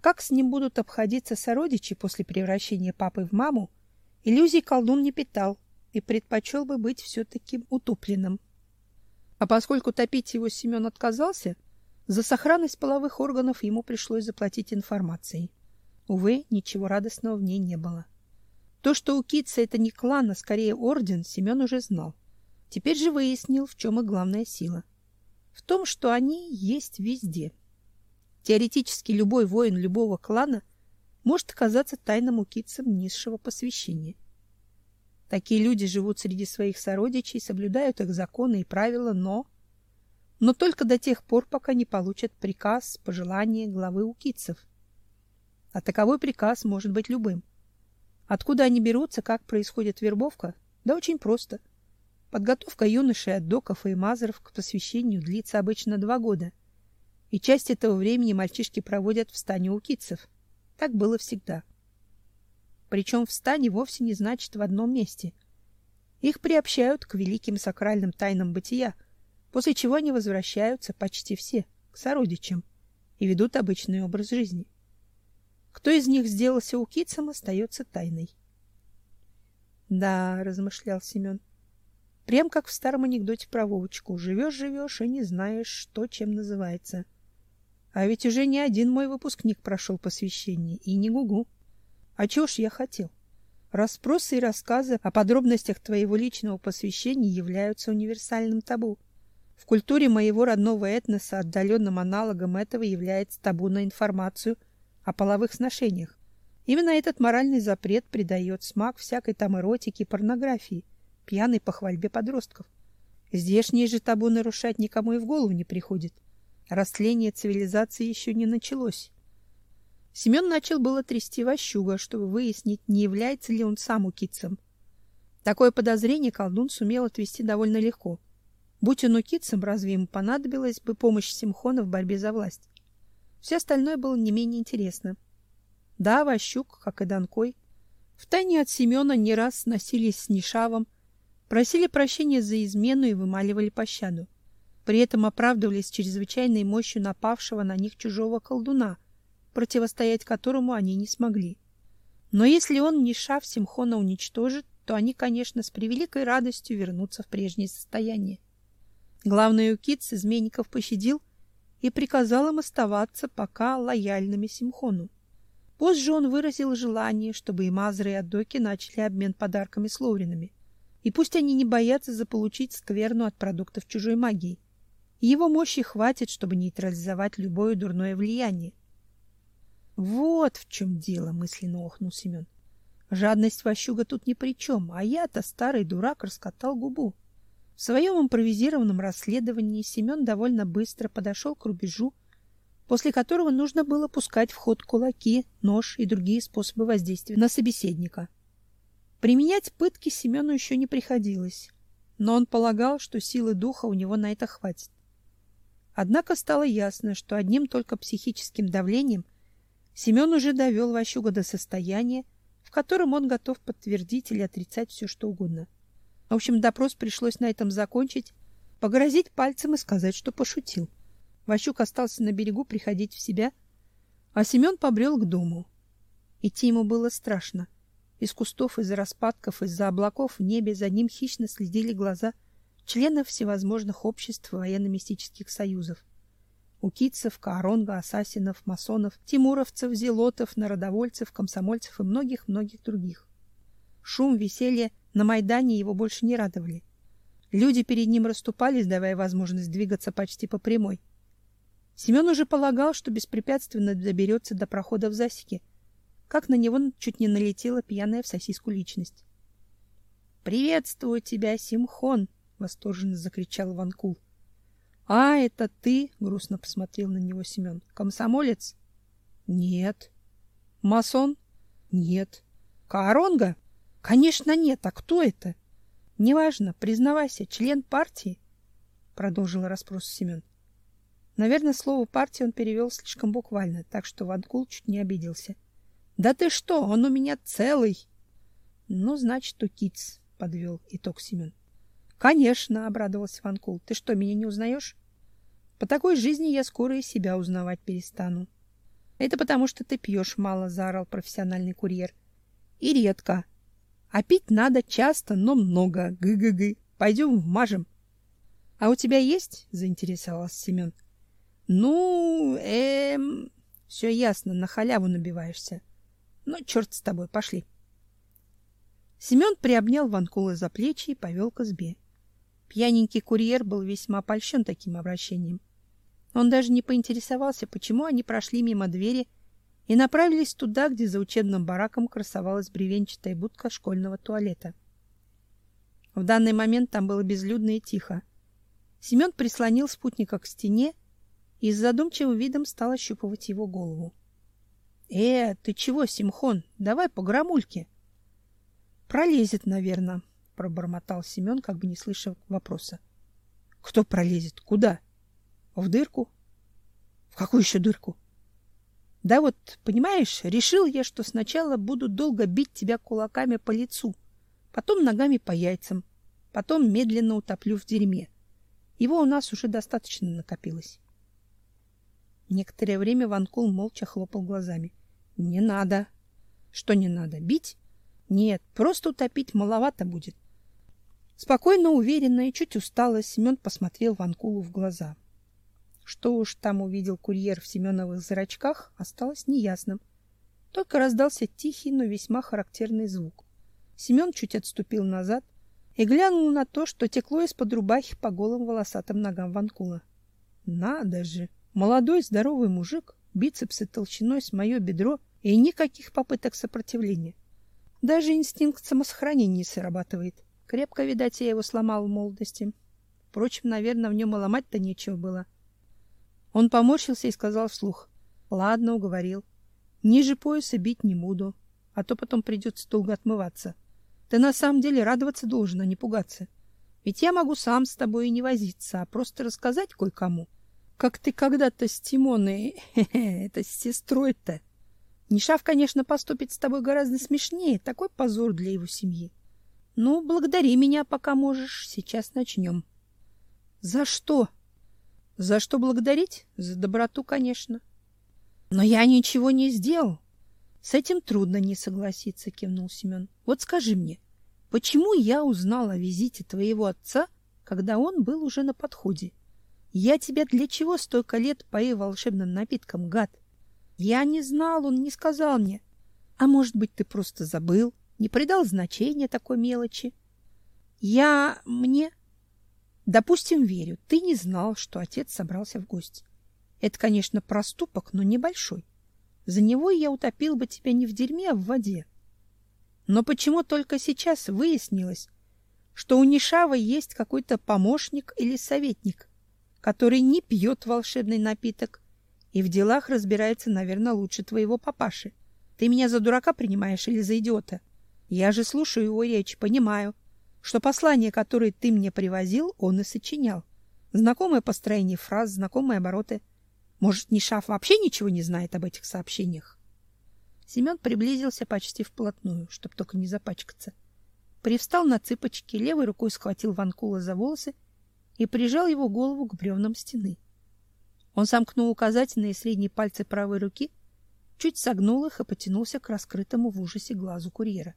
Как с ним будут обходиться сородичи после превращения папы в маму, иллюзий колдун не питал и предпочел бы быть все-таки утопленным. А поскольку топить его Семен отказался, за сохранность половых органов ему пришлось заплатить информацией. Увы, ничего радостного в ней не было. То, что у Китса это не клан, а скорее орден, Семен уже знал. Теперь же выяснил, в чем и главная сила. В том, что они есть везде. Теоретически любой воин любого клана может оказаться тайным укидцем низшего посвящения. Такие люди живут среди своих сородичей, соблюдают их законы и правила, но... Но только до тех пор, пока не получат приказ, пожелание главы укидцев. А таковой приказ может быть любым. Откуда они берутся, как происходит вербовка? Да очень просто. Подготовка юношей от доков и мазеров к посвящению длится обычно два года. И часть этого времени мальчишки проводят в стане укитцев. Так было всегда. Причем в стане вовсе не значит в одном месте. Их приобщают к великим сакральным тайнам бытия, после чего они возвращаются почти все к сородичам и ведут обычный образ жизни. Кто из них сделался укитцем, остается тайной. Да, размышлял Семен. Прям как в старом анекдоте про Вовочку. Живешь, живешь и не знаешь, что чем называется. А ведь уже не один мой выпускник прошел посвящение, и не гугу. А чего ж я хотел? Расспросы и рассказы о подробностях твоего личного посвящения являются универсальным табу. В культуре моего родного этноса отдаленным аналогом этого является табу на информацию – о половых сношениях. Именно этот моральный запрет придает смак всякой там эротики и порнографии, пьяной похвальбе подростков. Здешние же табу нарушать никому и в голову не приходит. Растление цивилизации еще не началось. Семен начал было трясти Ващуга, чтобы выяснить, не является ли он сам укидцем. Такое подозрение колдун сумел отвести довольно легко. Будь он укидцем, разве ему понадобилась бы помощь Симхона в борьбе за власть? Все остальное было не менее интересно. Да, Ващук, как и Донкой, втайне от Семена не раз носились с Нишавом, просили прощения за измену и вымаливали пощаду. При этом оправдывались чрезвычайной мощью напавшего на них чужого колдуна, противостоять которому они не смогли. Но если он Нишав Симхона уничтожит, то они, конечно, с превеликой радостью вернутся в прежнее состояние. Главный Укиц изменников пощадил и приказал им оставаться пока лояльными Симхону. Позже он выразил желание, чтобы и Мазры, и Адоки начали обмен подарками с Лоуринами. И пусть они не боятся заполучить скверну от продуктов чужой магии. Его мощи хватит, чтобы нейтрализовать любое дурное влияние. Вот в чем дело, мысленно охнул Семен. Жадность Ващуга тут ни при чем, а я-то, старый дурак, раскатал губу. В своем импровизированном расследовании Семен довольно быстро подошел к рубежу, после которого нужно было пускать в ход кулаки, нож и другие способы воздействия на собеседника. Применять пытки Семену еще не приходилось, но он полагал, что силы духа у него на это хватит. Однако стало ясно, что одним только психическим давлением Семен уже довел Ващуга до состояния, в котором он готов подтвердить или отрицать все, что угодно. В общем, допрос пришлось на этом закончить, погрозить пальцем и сказать, что пошутил. Ващук остался на берегу приходить в себя, а Семен побрел к дому. Идти ему было страшно. Из кустов, из распадков, из-за облаков в небе за ним хищно следили глаза членов всевозможных обществ военно-мистических союзов. Укитцев, Кааронга, Асасинов, масонов, тимуровцев, зелотов, народовольцев, комсомольцев и многих-многих других. Шум, веселье на Майдане его больше не радовали. Люди перед ним расступались, давая возможность двигаться почти по прямой. Семен уже полагал, что беспрепятственно доберется до прохода в засеке, как на него чуть не налетела пьяная в сосиску личность. "Приветствую тебя, Симхон", восторженно закричал Ванкул. "А, это ты?" грустно посмотрел на него Семен. "Комсомолец?" "Нет." "Масон?" "Нет." "Кааронга?" "Конечно, нет. А кто это?" "Неважно, признавайся, член партии?" продолжил расспрос Семен. Наверное, слово партия он перевел слишком буквально, так что Ванкул чуть не обиделся. Да ты что, он у меня целый. Ну, значит, укиц, подвел итог Семен. Конечно, обрадовался Ванкул. Ты что, меня не узнаешь? По такой жизни я скоро и себя узнавать перестану. Это потому, что ты пьешь мало, заорал профессиональный курьер. И редко. А пить надо часто, но много. Гы-гы-гы. Пойдем вмажем. А у тебя есть? заинтересовался Семен. Ну, эм, все ясно, на халяву набиваешься. Ну, черт с тобой, пошли. Семен приобнял Ванкула за плечи и повел к избе. Пьяненький курьер был весьма польщен таким обращением. Он даже не поинтересовался, почему они прошли мимо двери и направились туда, где за учебным бараком красовалась бревенчатая будка школьного туалета. В данный момент там было безлюдно и тихо. Семен прислонил спутника к стене и с задумчивым видом стал ощупывать его голову. Э, ты чего, Симхон? Давай по грамульке. Пролезет, наверное, пробормотал Семен, как бы не слыша вопроса. Кто пролезет? Куда? В дырку? В какую еще дырку? Да вот, понимаешь, решил я, что сначала буду долго бить тебя кулаками по лицу, потом ногами по яйцам, потом медленно утоплю в дерьме. Его у нас уже достаточно накопилось. Некоторое время Ванкул молча хлопал глазами. Не надо. Что не надо? Бить? Нет, просто утопить маловато будет. Спокойно, уверенно и чуть устало Семен посмотрел Ванкулу в глаза. Что уж там увидел курьер в Семеновых зрачках, осталось неясным. Только раздался тихий, но весьма характерный звук. Семен чуть отступил назад и глянул на то, что текло из-под рубахи по голым волосатым ногам Ванкула. Надо же! Молодой здоровый мужик, бицепсы толщиной с мое бедро и никаких попыток сопротивления. Даже инстинкт самосохранения не срабатывает. Крепко, видать, я его сломал в молодости. Впрочем, наверное, в нем и ломать-то нечего было. Он поморщился и сказал вслух. Ладно, уговорил. Ниже пояса бить не буду, а то потом придется долго отмываться. Ты на самом деле радоваться должен, а не пугаться. Ведь я могу сам с тобой и не возиться, а просто рассказать кое-кому — как ты когда-то с Тимоной, это с сестрой-то. Нишав, конечно, поступит с тобой гораздо смешнее, такой позор для его семьи. Ну, благодари меня, пока можешь. Сейчас начнем. За что? За что благодарить? За доброту, конечно. Но я ничего не сделал. С этим трудно не согласиться, кивнул Семен. Вот скажи мне, почему я узнал о визите твоего отца, когда он был уже на подходе? Я тебя для чего столько лет поил волшебным напитком, гад? Я не знал, он не сказал мне. А может быть, ты просто забыл, не придал значения такой мелочи? Я мне Допустим, верю. Ты не знал, что отец собрался в гости. Это, конечно, проступок, но небольшой. За него я утопил бы тебя не в дерьме, а в воде. Но почему только сейчас выяснилось, что у Нишавы есть какой-то помощник или советник, который не пьет волшебный напиток и в делах разбирается, наверное, лучше твоего папаши? Ты меня за дурака принимаешь или за идиота? Я же слушаю его речь, понимаю, что послание, которое ты мне привозил, он и сочинял. Знакомое построение фраз, знакомые обороты. Может, Нишав вообще ничего не знает об этих сообщениях? Семен приблизился почти вплотную, чтобы только не запачкаться. Привстал на цыпочки, левой рукой схватил Ванкула за волосы и прижал его голову к бревнам стены. Он сомкнул указательные и средние пальцы правой руки, чуть согнул их и потянулся к раскрытому в ужасе глазу курьера.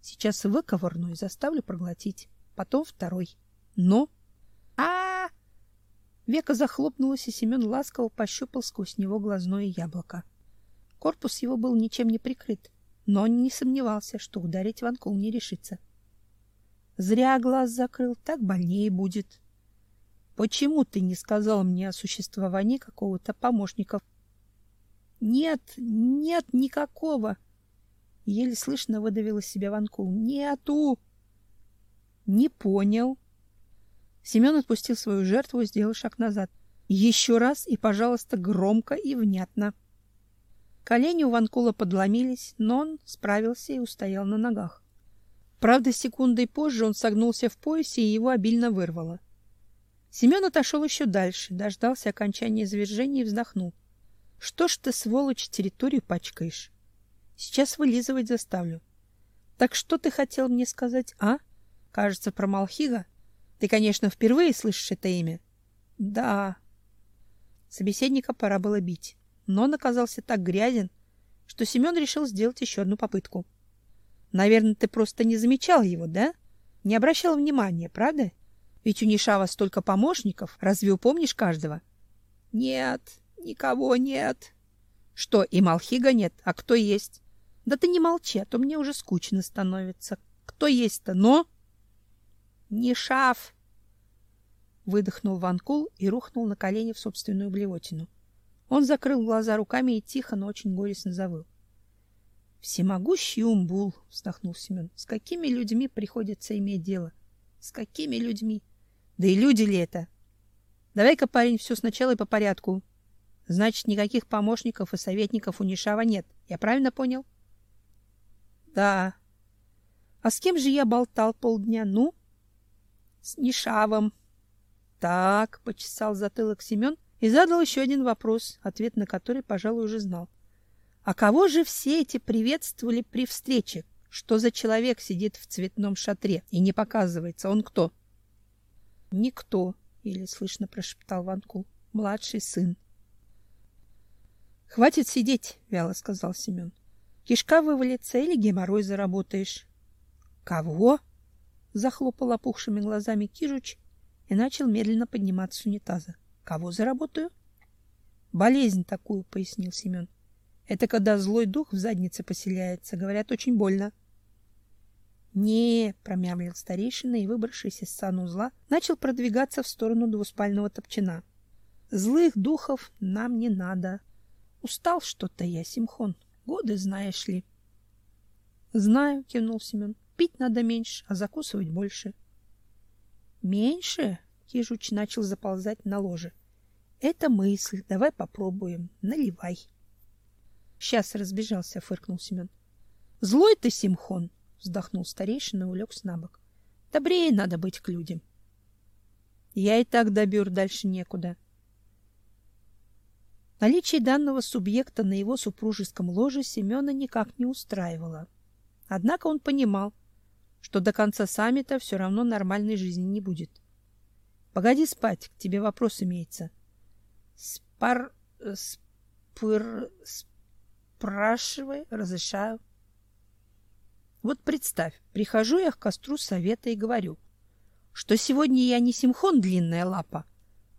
Сейчас выковырну и заставлю проглотить. Потом второй. Но... а, -а, Века захлопнулось, и Семен ласково пощупал сквозь него глазное яблоко. Корпус его был ничем не прикрыт, но он не сомневался, что ударить Ванкул не решится. Зря глаз закрыл, так больнее будет. Почему ты не сказал мне о существовании какого-то помощника? Нет, нет никакого. Еле слышно выдавил из себя Ванкул. Нету. Не понял. Семен отпустил свою жертву и сделал шаг назад. Еще раз и, пожалуйста, громко и внятно. Колени у Ванкула подломились, но он справился и устоял на ногах. Правда, секундой позже он согнулся в поясе, и его обильно вырвало. Семен отошел еще дальше, дождался окончания извержения и вздохнул. Что ж ты, сволочь, территорию пачкаешь? Сейчас вылизывать заставлю. Так что ты хотел мне сказать, а? Кажется, про Малхига. Ты, конечно, впервые слышишь это имя. Да. Собеседника пора было бить, но он оказался так грязен, что Семен решил сделать еще одну попытку. Наверное, ты просто не замечал его, да? Не обращал внимания, правда? Ведь у Нишава столько помощников, разве упомнишь каждого? Нет, никого нет. Что, и Малхига нет, а кто есть? Да ты не молчи, а то мне уже скучно становится. Кто есть-то, но? Не шаф! Выдохнул Ванкул и рухнул на колени в собственную блевотину. Он закрыл глаза руками и тихо, но очень горестно завыл. Всемогущий Умбул, вздохнул Семен. С какими людьми приходится иметь дело? С какими людьми? Да и люди ли это? Давай-ка, парень, все сначала и по порядку. Значит, никаких помощников и советников у Нишава нет. Я правильно понял? — да. А с кем же я болтал полдня? Ну, с Нишавом. Так, почесал затылок Семен и задал еще один вопрос, ответ на который, пожалуй, уже знал. А кого же все эти приветствовали при встрече? Что за человек сидит в цветном шатре и не показывается? Он кто? Никто, еле слышно прошептал Ванкул. Младший сын. Хватит сидеть, вяло сказал Семен. Кишка вывалится или геморрой заработаешь. Кого? Захлопал опухшими глазами Кижуч и начал медленно подниматься с унитаза. Кого заработаю? Болезнь такую, пояснил Семен. Это когда злой дух в заднице поселяется, говорят, очень больно. Не, промямлил старейшина и, выбравшись из санузла, начал продвигаться в сторону двуспального топчина. Злых духов нам не надо. Устал что-то я, Симхон. Годы, знаешь ли. Знаю, кивнул Семен. Пить надо меньше, а закусывать больше. Меньше? Кижуч начал заползать на ложе. Это мысль. Давай попробуем. Наливай. Сейчас разбежался, фыркнул Семен. Злой ты, Симхон, вздохнул старейшина и улегся на бок. Добрее надо быть к людям. Я и так добер, дальше некуда. Наличие данного субъекта на его супружеском ложе Семена никак не устраивало. Однако он понимал, что до конца саммита все равно нормальной жизни не будет. Погоди спать, к тебе вопрос имеется. Спар спыр Спрашивай, разрешаю. Вот представь, прихожу я к костру совета и говорю, что сегодня я не симхон длинная лапа,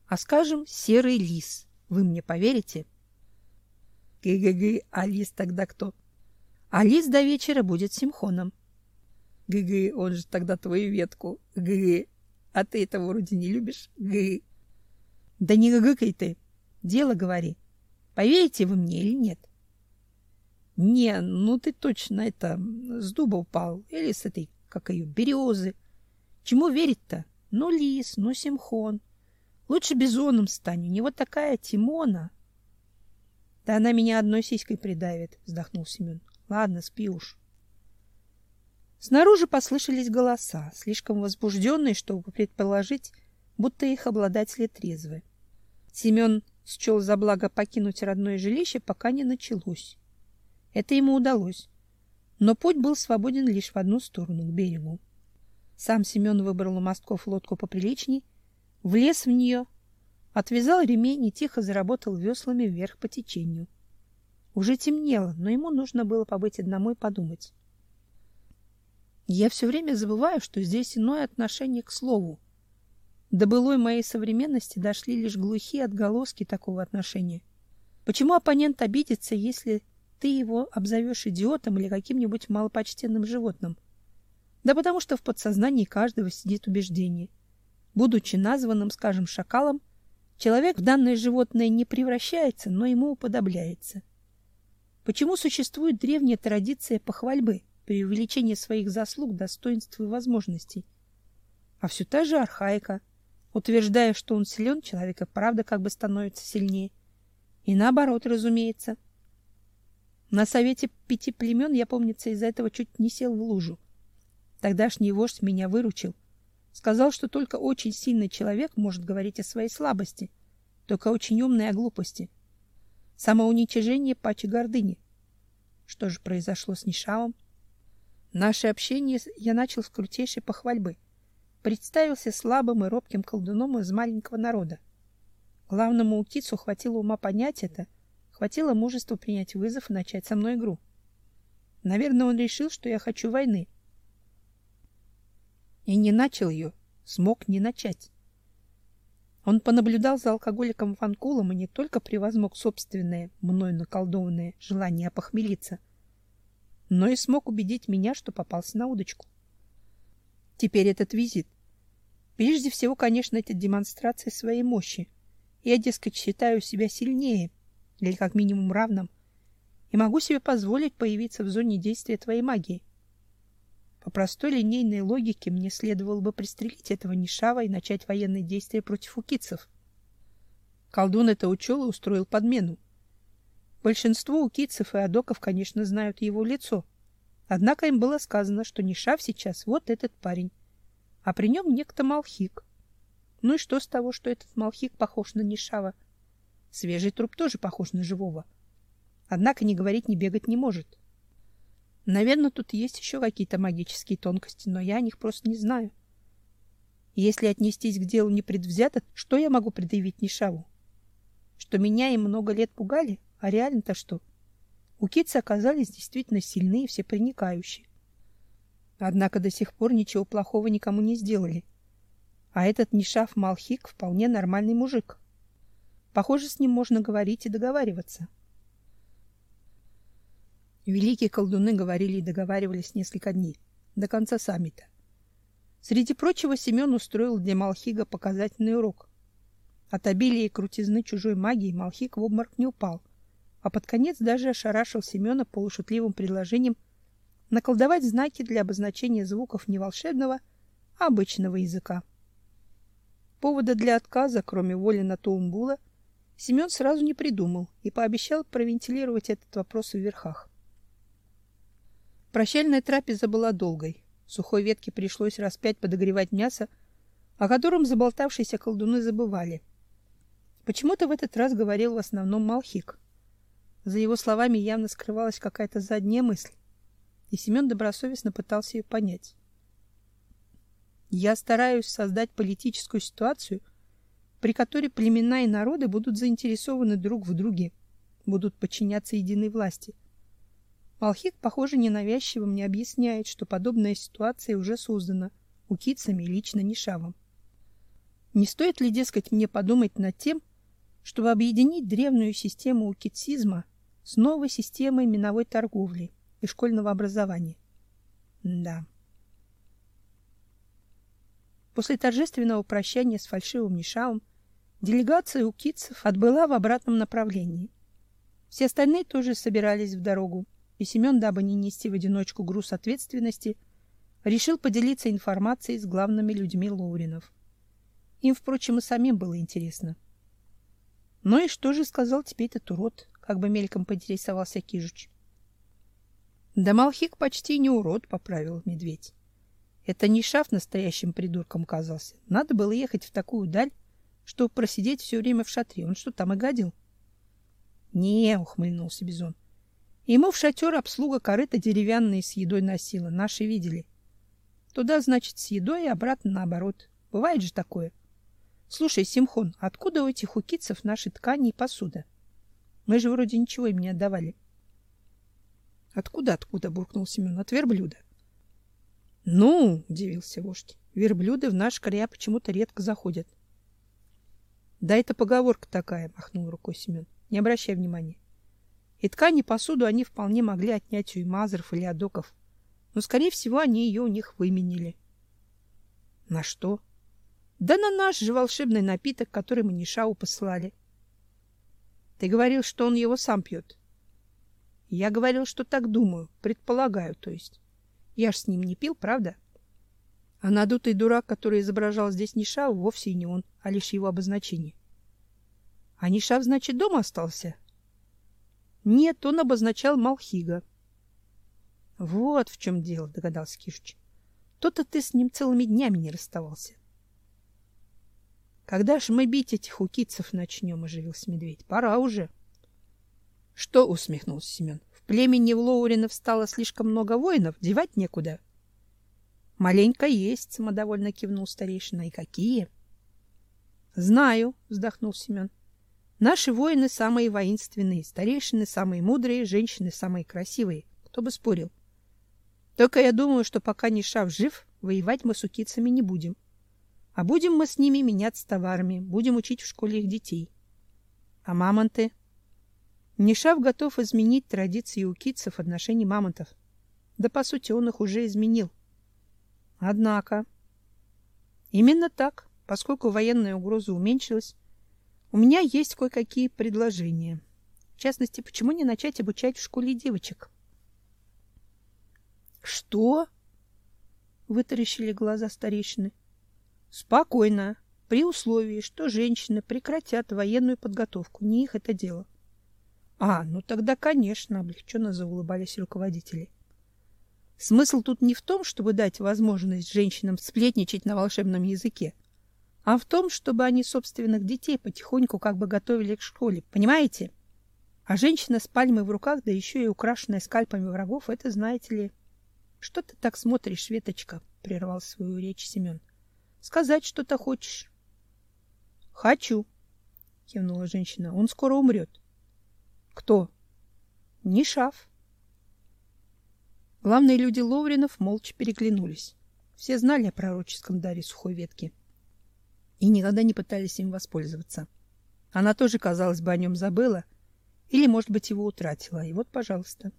а, скажем, серый лис. Вы мне поверите? Гы-гы-гы, а лис тогда кто? А лис до вечера будет симхоном. Гы-гы, он же тогда твою ветку. Гы-гы. А ты этого вроде не любишь? Гы. Да не гыгыкай ты. Дело говори. Поверите вы мне или нет? Не, ну ты точно это с дуба упал или с этой, как ее, березы. Чему верить-то? Ну лис, ну симхон. Лучше бизоном стань. У него такая Тимона. Да она меня одной сиськой придавит, вздохнул Семен. Ладно, спи уж. Снаружи послышались голоса, слишком возбужденные, чтобы предположить, будто их обладатели трезвы. Семен счел за благо покинуть родное жилище, пока не началось. Это ему удалось. Но путь был свободен лишь в одну сторону, к берегу. Сам Семен выбрал у мостков лодку поприличней, влез в нее, отвязал ремень и тихо заработал веслами вверх по течению. Уже темнело, но ему нужно было побыть одному и подумать. Я все время забываю, что здесь иное отношение к слову. До былой моей современности дошли лишь глухие отголоски такого отношения. Почему оппонент обидится, если ты его обзовешь идиотом или каким-нибудь малопочтенным животным? Да потому что в подсознании каждого сидит убеждение. Будучи названным, скажем, шакалом, человек в данное животное не превращается, но ему уподобляется. Почему существует древняя традиция похвальбы, преувеличения своих заслуг, достоинств и возможностей? А все та же архаика, утверждая, что он силен, человек и правда как бы становится сильнее. И наоборот, разумеется – на совете пяти племен я, помнится, из-за этого чуть не сел в лужу. Тогдашний вождь меня выручил. Сказал, что только очень сильный человек может говорить о своей слабости, только очень умный о глупости. Самоуничижение паче гордыни. Что же произошло с Нишавом? Наше общение я начал с крутейшей похвальбы. Представился слабым и робким колдуном из маленького народа. Главному Утицу хватило ума понять это — Хватило мужества принять вызов и начать со мной игру. Наверное, он решил, что я хочу войны. И не начал ее, смог не начать. Он понаблюдал за алкоголиком Ванкулом и не только превозмог собственное, мною наколдованное желание опохмелиться, но и смог убедить меня, что попался на удочку. Теперь этот визит. Прежде всего, конечно, это демонстрация своей мощи. Я, дескать, считаю себя сильнее, или как минимум равным, и могу себе позволить появиться в зоне действия твоей магии. По простой линейной логике мне следовало бы пристрелить этого Нишава и начать военные действия против укитцев. Колдун это учел и устроил подмену. Большинство укитцев и адоков, конечно, знают его лицо. Однако им было сказано, что Нишав сейчас вот этот парень, а при нем некто Малхик. Ну и что с того, что этот Малхик похож на Нишава? — Свежий труп тоже похож на живого. Однако ни говорить, ни бегать не может. Наверное, тут есть еще какие-то магические тонкости, но я о них просто не знаю. Если отнестись к делу непредвзято, что я могу предъявить Нишаву? Что меня им много лет пугали, а реально-то что? У Укицы оказались действительно сильные и всепроникающие. Однако до сих пор ничего плохого никому не сделали. А этот Нишав Малхик вполне нормальный мужик. Похоже, с ним можно говорить и договариваться. Великие колдуны говорили и договаривались несколько дней, до конца саммита. Среди прочего Семен устроил для Малхига показательный урок. От обилия и крутизны чужой магии Малхиг в обморок не упал, а под конец даже ошарашил Семена полушутливым предложением наколдовать знаки для обозначения звуков не волшебного, а обычного языка. Повода для отказа, кроме воли на Туумбула, Семен сразу не придумал и пообещал провентилировать этот вопрос в верхах. Прощальная трапеза была долгой. Сухой ветке пришлось раз пять подогревать мясо, о котором заболтавшиеся колдуны забывали. Почему-то в этот раз говорил в основном Малхик. За его словами явно скрывалась какая-то задняя мысль, и Семен добросовестно пытался ее понять. Я стараюсь создать политическую ситуацию, при которой племена и народы будут заинтересованы друг в друге, будут подчиняться единой власти. Малхик, похоже, ненавязчиво мне объясняет, что подобная ситуация уже создана укицами лично Нишавом. Не стоит ли, дескать, мне подумать над тем, чтобы объединить древнюю систему укицизма с новой системой миновой торговли и школьного образования? Да. После торжественного прощания с фальшивым Нишавом делегация укицев отбыла в обратном направлении. Все остальные тоже собирались в дорогу и Семен, дабы не нести в одиночку груз ответственности, решил поделиться информацией с главными людьми Лоуринов. Им, впрочем, и самим было интересно. Ну и что же сказал тебе этот урод, как бы мельком поинтересовался Кижуч. Да Малхик почти не урод, поправил медведь. Это не шаф настоящим придурком казался. Надо было ехать в такую даль, чтобы просидеть все время в шатре. Он что, там и гадил? — Не, — ухмыльнулся Бизон. Ему в шатер обслуга корыта деревянные с едой носила, наши видели. Туда, значит, с едой, и обратно наоборот. Бывает же такое. Слушай, Симхон, откуда у этих укицев наши ткани и посуда? Мы же вроде ничего им не отдавали. Откуда, откуда, буркнул Семен, от верблюда. Ну, удивился вождь, верблюды в наш края почему-то редко заходят. Да это поговорка такая, махнул рукой Семен. Не обращай внимания. И ткань и посуду они вполне могли отнять у имазров или адоков. Но, скорее всего, они ее у них выменили. На что? Да на наш же волшебный напиток, который мы Нишау послали. Ты говорил, что он его сам пьет. Я говорил, что так думаю, предполагаю, то есть. Я ж с ним не пил, правда? А надутый дурак, который изображал здесь Нишау, вовсе не он, а лишь его обозначение. А Нишав, значит, дома остался? Нет, он обозначал Малхига. Вот в чем дело, догадался Кишич. То-то ты с ним целыми днями не расставался. Когда ж мы бить этих укицев начнем, оживился медведь. Пора уже. Что, усмехнулся Семен. В племени в Лоуринов стало слишком много воинов, девать некуда. Маленько есть, самодовольно кивнул старейшина. И какие? Знаю, вздохнул Семен. Наши воины самые воинственные, старейшины самые мудрые, женщины самые красивые. Кто бы спорил. Только я думаю, что пока Нишав жив, воевать мы с укицами не будем. А будем мы с ними меняться товарами, будем учить в школе их детей. А мамонты? Нишав готов изменить традиции укицев в отношении мамонтов. Да, по сути, он их уже изменил. Однако... Именно так, поскольку военная угроза уменьшилась, у меня есть кое-какие предложения. В частности, почему не начать обучать в школе девочек? Что? Вытаращили глаза старейшины. Спокойно, при условии, что женщины прекратят военную подготовку. Не их это дело. А, ну тогда, конечно, облегченно заулыбались руководители. Смысл тут не в том, чтобы дать возможность женщинам сплетничать на волшебном языке, а в том, чтобы они собственных детей потихоньку как бы готовили к школе, понимаете? А женщина с пальмой в руках, да еще и украшенная скальпами врагов, это, знаете ли... Что ты так смотришь, Веточка? — прервал свою речь Семен. — Сказать что-то хочешь? — Хочу, — кивнула женщина. — Он скоро умрет. — Кто? — Нишав. Главные люди Ловринов молча переглянулись. Все знали о пророческом даре сухой ветки. — и никогда не пытались им воспользоваться. Она тоже, казалось бы, о нем забыла или, может быть, его утратила. И вот, пожалуйста.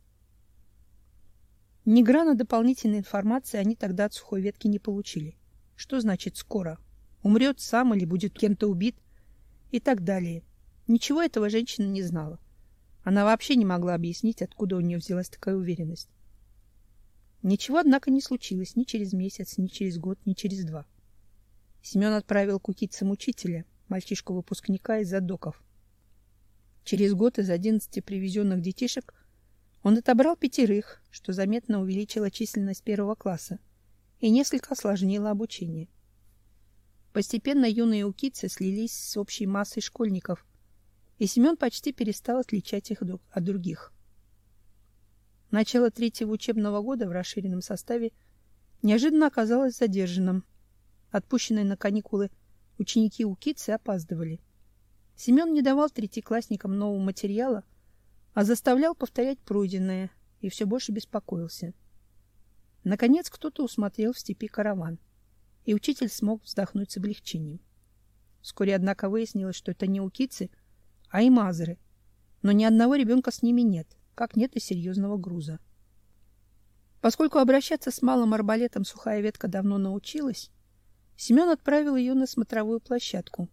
Ни грана дополнительной информации они тогда от сухой ветки не получили. Что значит скоро? Умрет сам или будет кем-то убит? И так далее. Ничего этого женщина не знала. Она вообще не могла объяснить, откуда у нее взялась такая уверенность. Ничего, однако, не случилось ни через месяц, ни через год, ни через два. Семен отправил к укитцам учителя, мальчишку-выпускника из задоков. Через год из одиннадцати привезенных детишек он отобрал пятерых, что заметно увеличило численность первого класса и несколько осложнило обучение. Постепенно юные укитцы слились с общей массой школьников, и Семен почти перестал отличать их от других. Начало третьего учебного года в расширенном составе неожиданно оказалось задержанным Отпущенные на каникулы ученики Укицы опаздывали. Семен не давал третьеклассникам нового материала, а заставлял повторять пройденное и все больше беспокоился. Наконец кто-то усмотрел в степи караван, и учитель смог вздохнуть с облегчением. Вскоре, однако, выяснилось, что это не укицы, а имазры, но ни одного ребенка с ними нет, как нет и серьезного груза. Поскольку обращаться с малым арбалетом сухая ветка давно научилась, Семен отправил ее на смотровую площадку.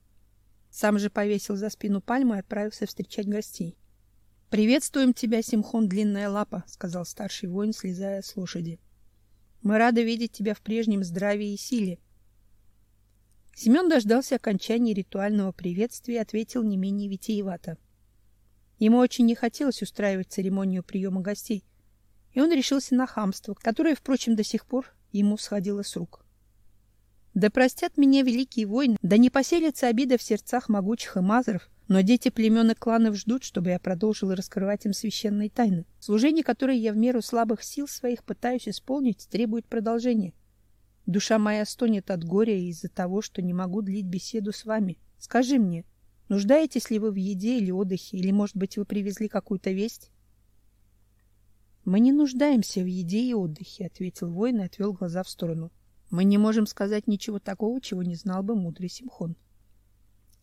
Сам же повесил за спину пальму и отправился встречать гостей. «Приветствуем тебя, Симхон Длинная Лапа», — сказал старший воин, слезая с лошади. «Мы рады видеть тебя в прежнем здравии и силе». Семен дождался окончания ритуального приветствия и ответил не менее витиевато. Ему очень не хотелось устраивать церемонию приема гостей, и он решился на хамство, которое, впрочем, до сих пор ему сходило с рук. Да простят меня великие войны, да не поселится обида в сердцах могучих имазров, но дети племен и кланов ждут, чтобы я продолжил раскрывать им священные тайны. Служение, которое я в меру слабых сил своих пытаюсь исполнить, требует продолжения. Душа моя стонет от горя из-за того, что не могу длить беседу с вами. Скажи мне, нуждаетесь ли вы в еде или отдыхе, или, может быть, вы привезли какую-то весть? Мы не нуждаемся в еде и отдыхе, ответил воин и отвел глаза в сторону. Мы не можем сказать ничего такого, чего не знал бы мудрый Симхон.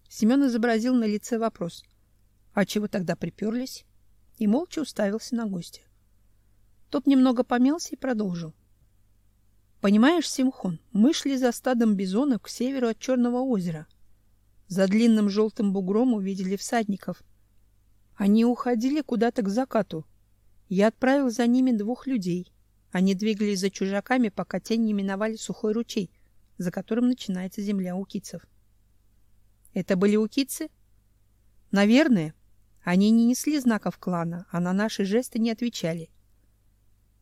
Семен изобразил на лице вопрос. А чего тогда приперлись? И молча уставился на гостя. Тот немного помялся и продолжил. Понимаешь, Симхон, мы шли за стадом бизонов к северу от Черного озера. За длинным желтым бугром увидели всадников. Они уходили куда-то к закату. Я отправил за ними двух людей. Они двигались за чужаками, пока те не миновали сухой ручей, за которым начинается земля укицев. Это были укицы? Наверное. Они не несли знаков клана, а на наши жесты не отвечали.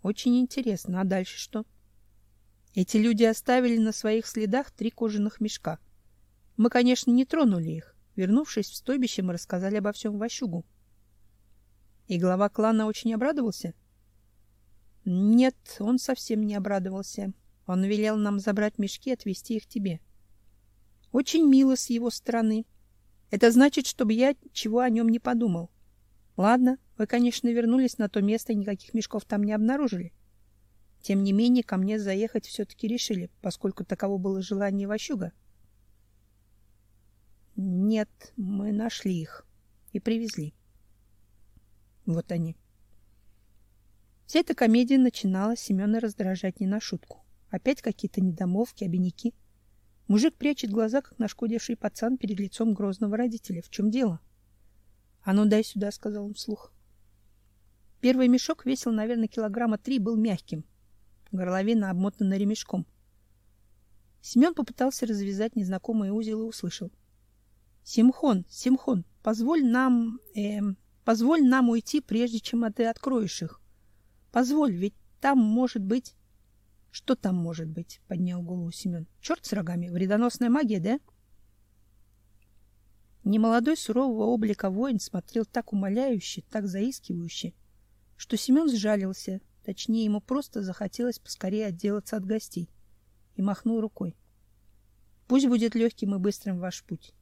Очень интересно. А дальше что? Эти люди оставили на своих следах три кожаных мешка. Мы, конечно, не тронули их. Вернувшись в стойбище, мы рассказали обо всем Ващугу. И глава клана очень обрадовался. Нет, он совсем не обрадовался. Он велел нам забрать мешки и отвезти их тебе. Очень мило с его стороны. Это значит, чтобы я чего о нем не подумал. Ладно, вы, конечно, вернулись на то место и никаких мешков там не обнаружили. Тем не менее, ко мне заехать все-таки решили, поскольку таково было желание Ващуга. Нет, мы нашли их и привезли. Вот они. Вся эта комедия начинала Семена раздражать не на шутку. Опять какие-то недомовки, обиняки. Мужик прячет глаза, как нашкодивший пацан перед лицом грозного родителя. В чем дело? — А ну, дай сюда, — сказал он вслух. Первый мешок весил, наверное, килограмма три, был мягким. Горловина обмотана ремешком. Семен попытался развязать незнакомый узел и услышал. — Симхон, Симхон, позволь нам... Э, позволь нам уйти, прежде чем ты откроешь их. Позволь, ведь там может быть... Что там может быть? Поднял голову Семен. Черт с рогами, вредоносная магия, да? Немолодой сурового облика воин смотрел так умоляюще, так заискивающе, что Семен сжалился, точнее, ему просто захотелось поскорее отделаться от гостей, и махнул рукой. Пусть будет легким и быстрым ваш путь.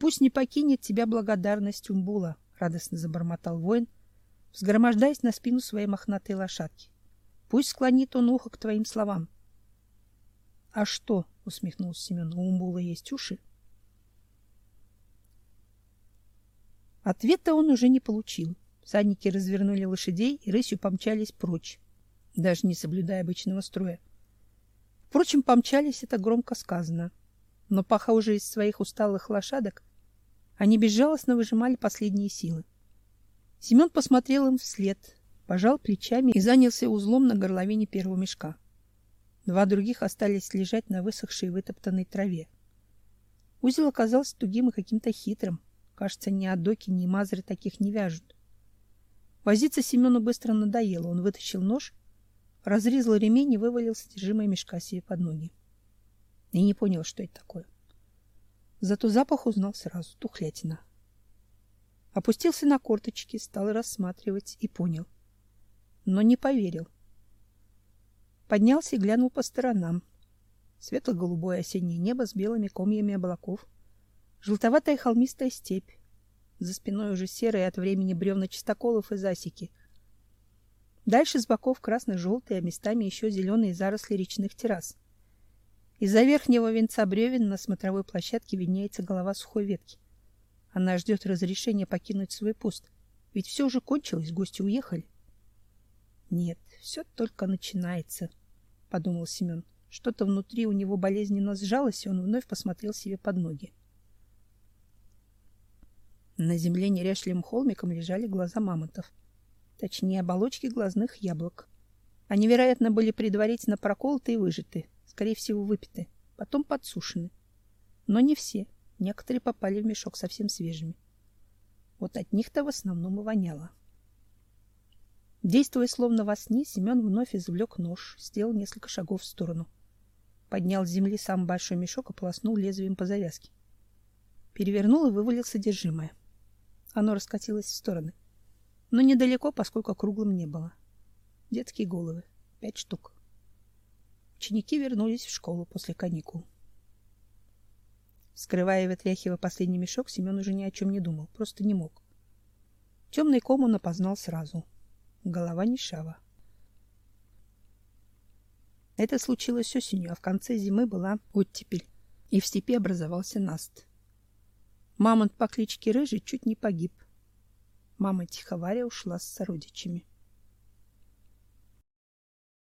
Пусть не покинет тебя благодарность Умбула, радостно забормотал воин, взгромождаясь на спину своей мохнатой лошадки. Пусть склонит он ухо к твоим словам. — А что? — усмехнулся Семен. — У Умбула есть уши. Ответа он уже не получил. Садники развернули лошадей и рысью помчались прочь, даже не соблюдая обычного строя. Впрочем, помчались это громко сказано. Но паха уже из своих усталых лошадок они безжалостно выжимали последние силы. Семен посмотрел им вслед, пожал плечами и занялся узлом на горловине первого мешка. Два других остались лежать на высохшей вытоптанной траве. Узел оказался тугим и каким-то хитрым. Кажется, ни адоки, ни мазры таких не вяжут. Возиться Семену быстро надоело. Он вытащил нож, разрезал ремень и вывалил содержимое мешка себе под ноги. И не понял, что это такое. Зато запах узнал сразу. Тухлятина. Опустился на корточки, стал рассматривать и понял. Но не поверил. Поднялся и глянул по сторонам. Светло-голубое осеннее небо с белыми комьями облаков. Желтоватая холмистая степь. За спиной уже серые от времени бревна чистоколов и засеки. Дальше с боков красно-желтые, а местами еще зеленые заросли речных террас. Из-за верхнего венца бревен на смотровой площадке виднеется голова сухой ветки. Она ждет разрешения покинуть свой пост. Ведь все уже кончилось, гости уехали. Нет, все только начинается, подумал Семен. Что-то внутри у него болезненно сжалось, и он вновь посмотрел себе под ноги. На земле неряшливым холмиком лежали глаза мамонтов. Точнее, оболочки глазных яблок. Они, вероятно, были предварительно проколоты и выжаты, скорее всего, выпиты, потом подсушены. Но не все. Некоторые попали в мешок совсем свежими. Вот от них-то в основном и воняло. Действуя словно во сне, Семен вновь извлек нож, сделал несколько шагов в сторону. Поднял с земли сам большой мешок и полоснул лезвием по завязке. Перевернул и вывалил содержимое. Оно раскатилось в стороны. Но недалеко, поскольку круглым не было. Детские головы. Пять штук. Ученики вернулись в школу после каникул. Скрывая и вытряхивая последний мешок, Семен уже ни о чем не думал, просто не мог. Темный ком он опознал сразу. Голова Нишава. Это случилось осенью, а в конце зимы была оттепель, и в степи образовался наст. Мамонт по кличке Рыжий чуть не погиб. Мама Тиховаря ушла с сородичами.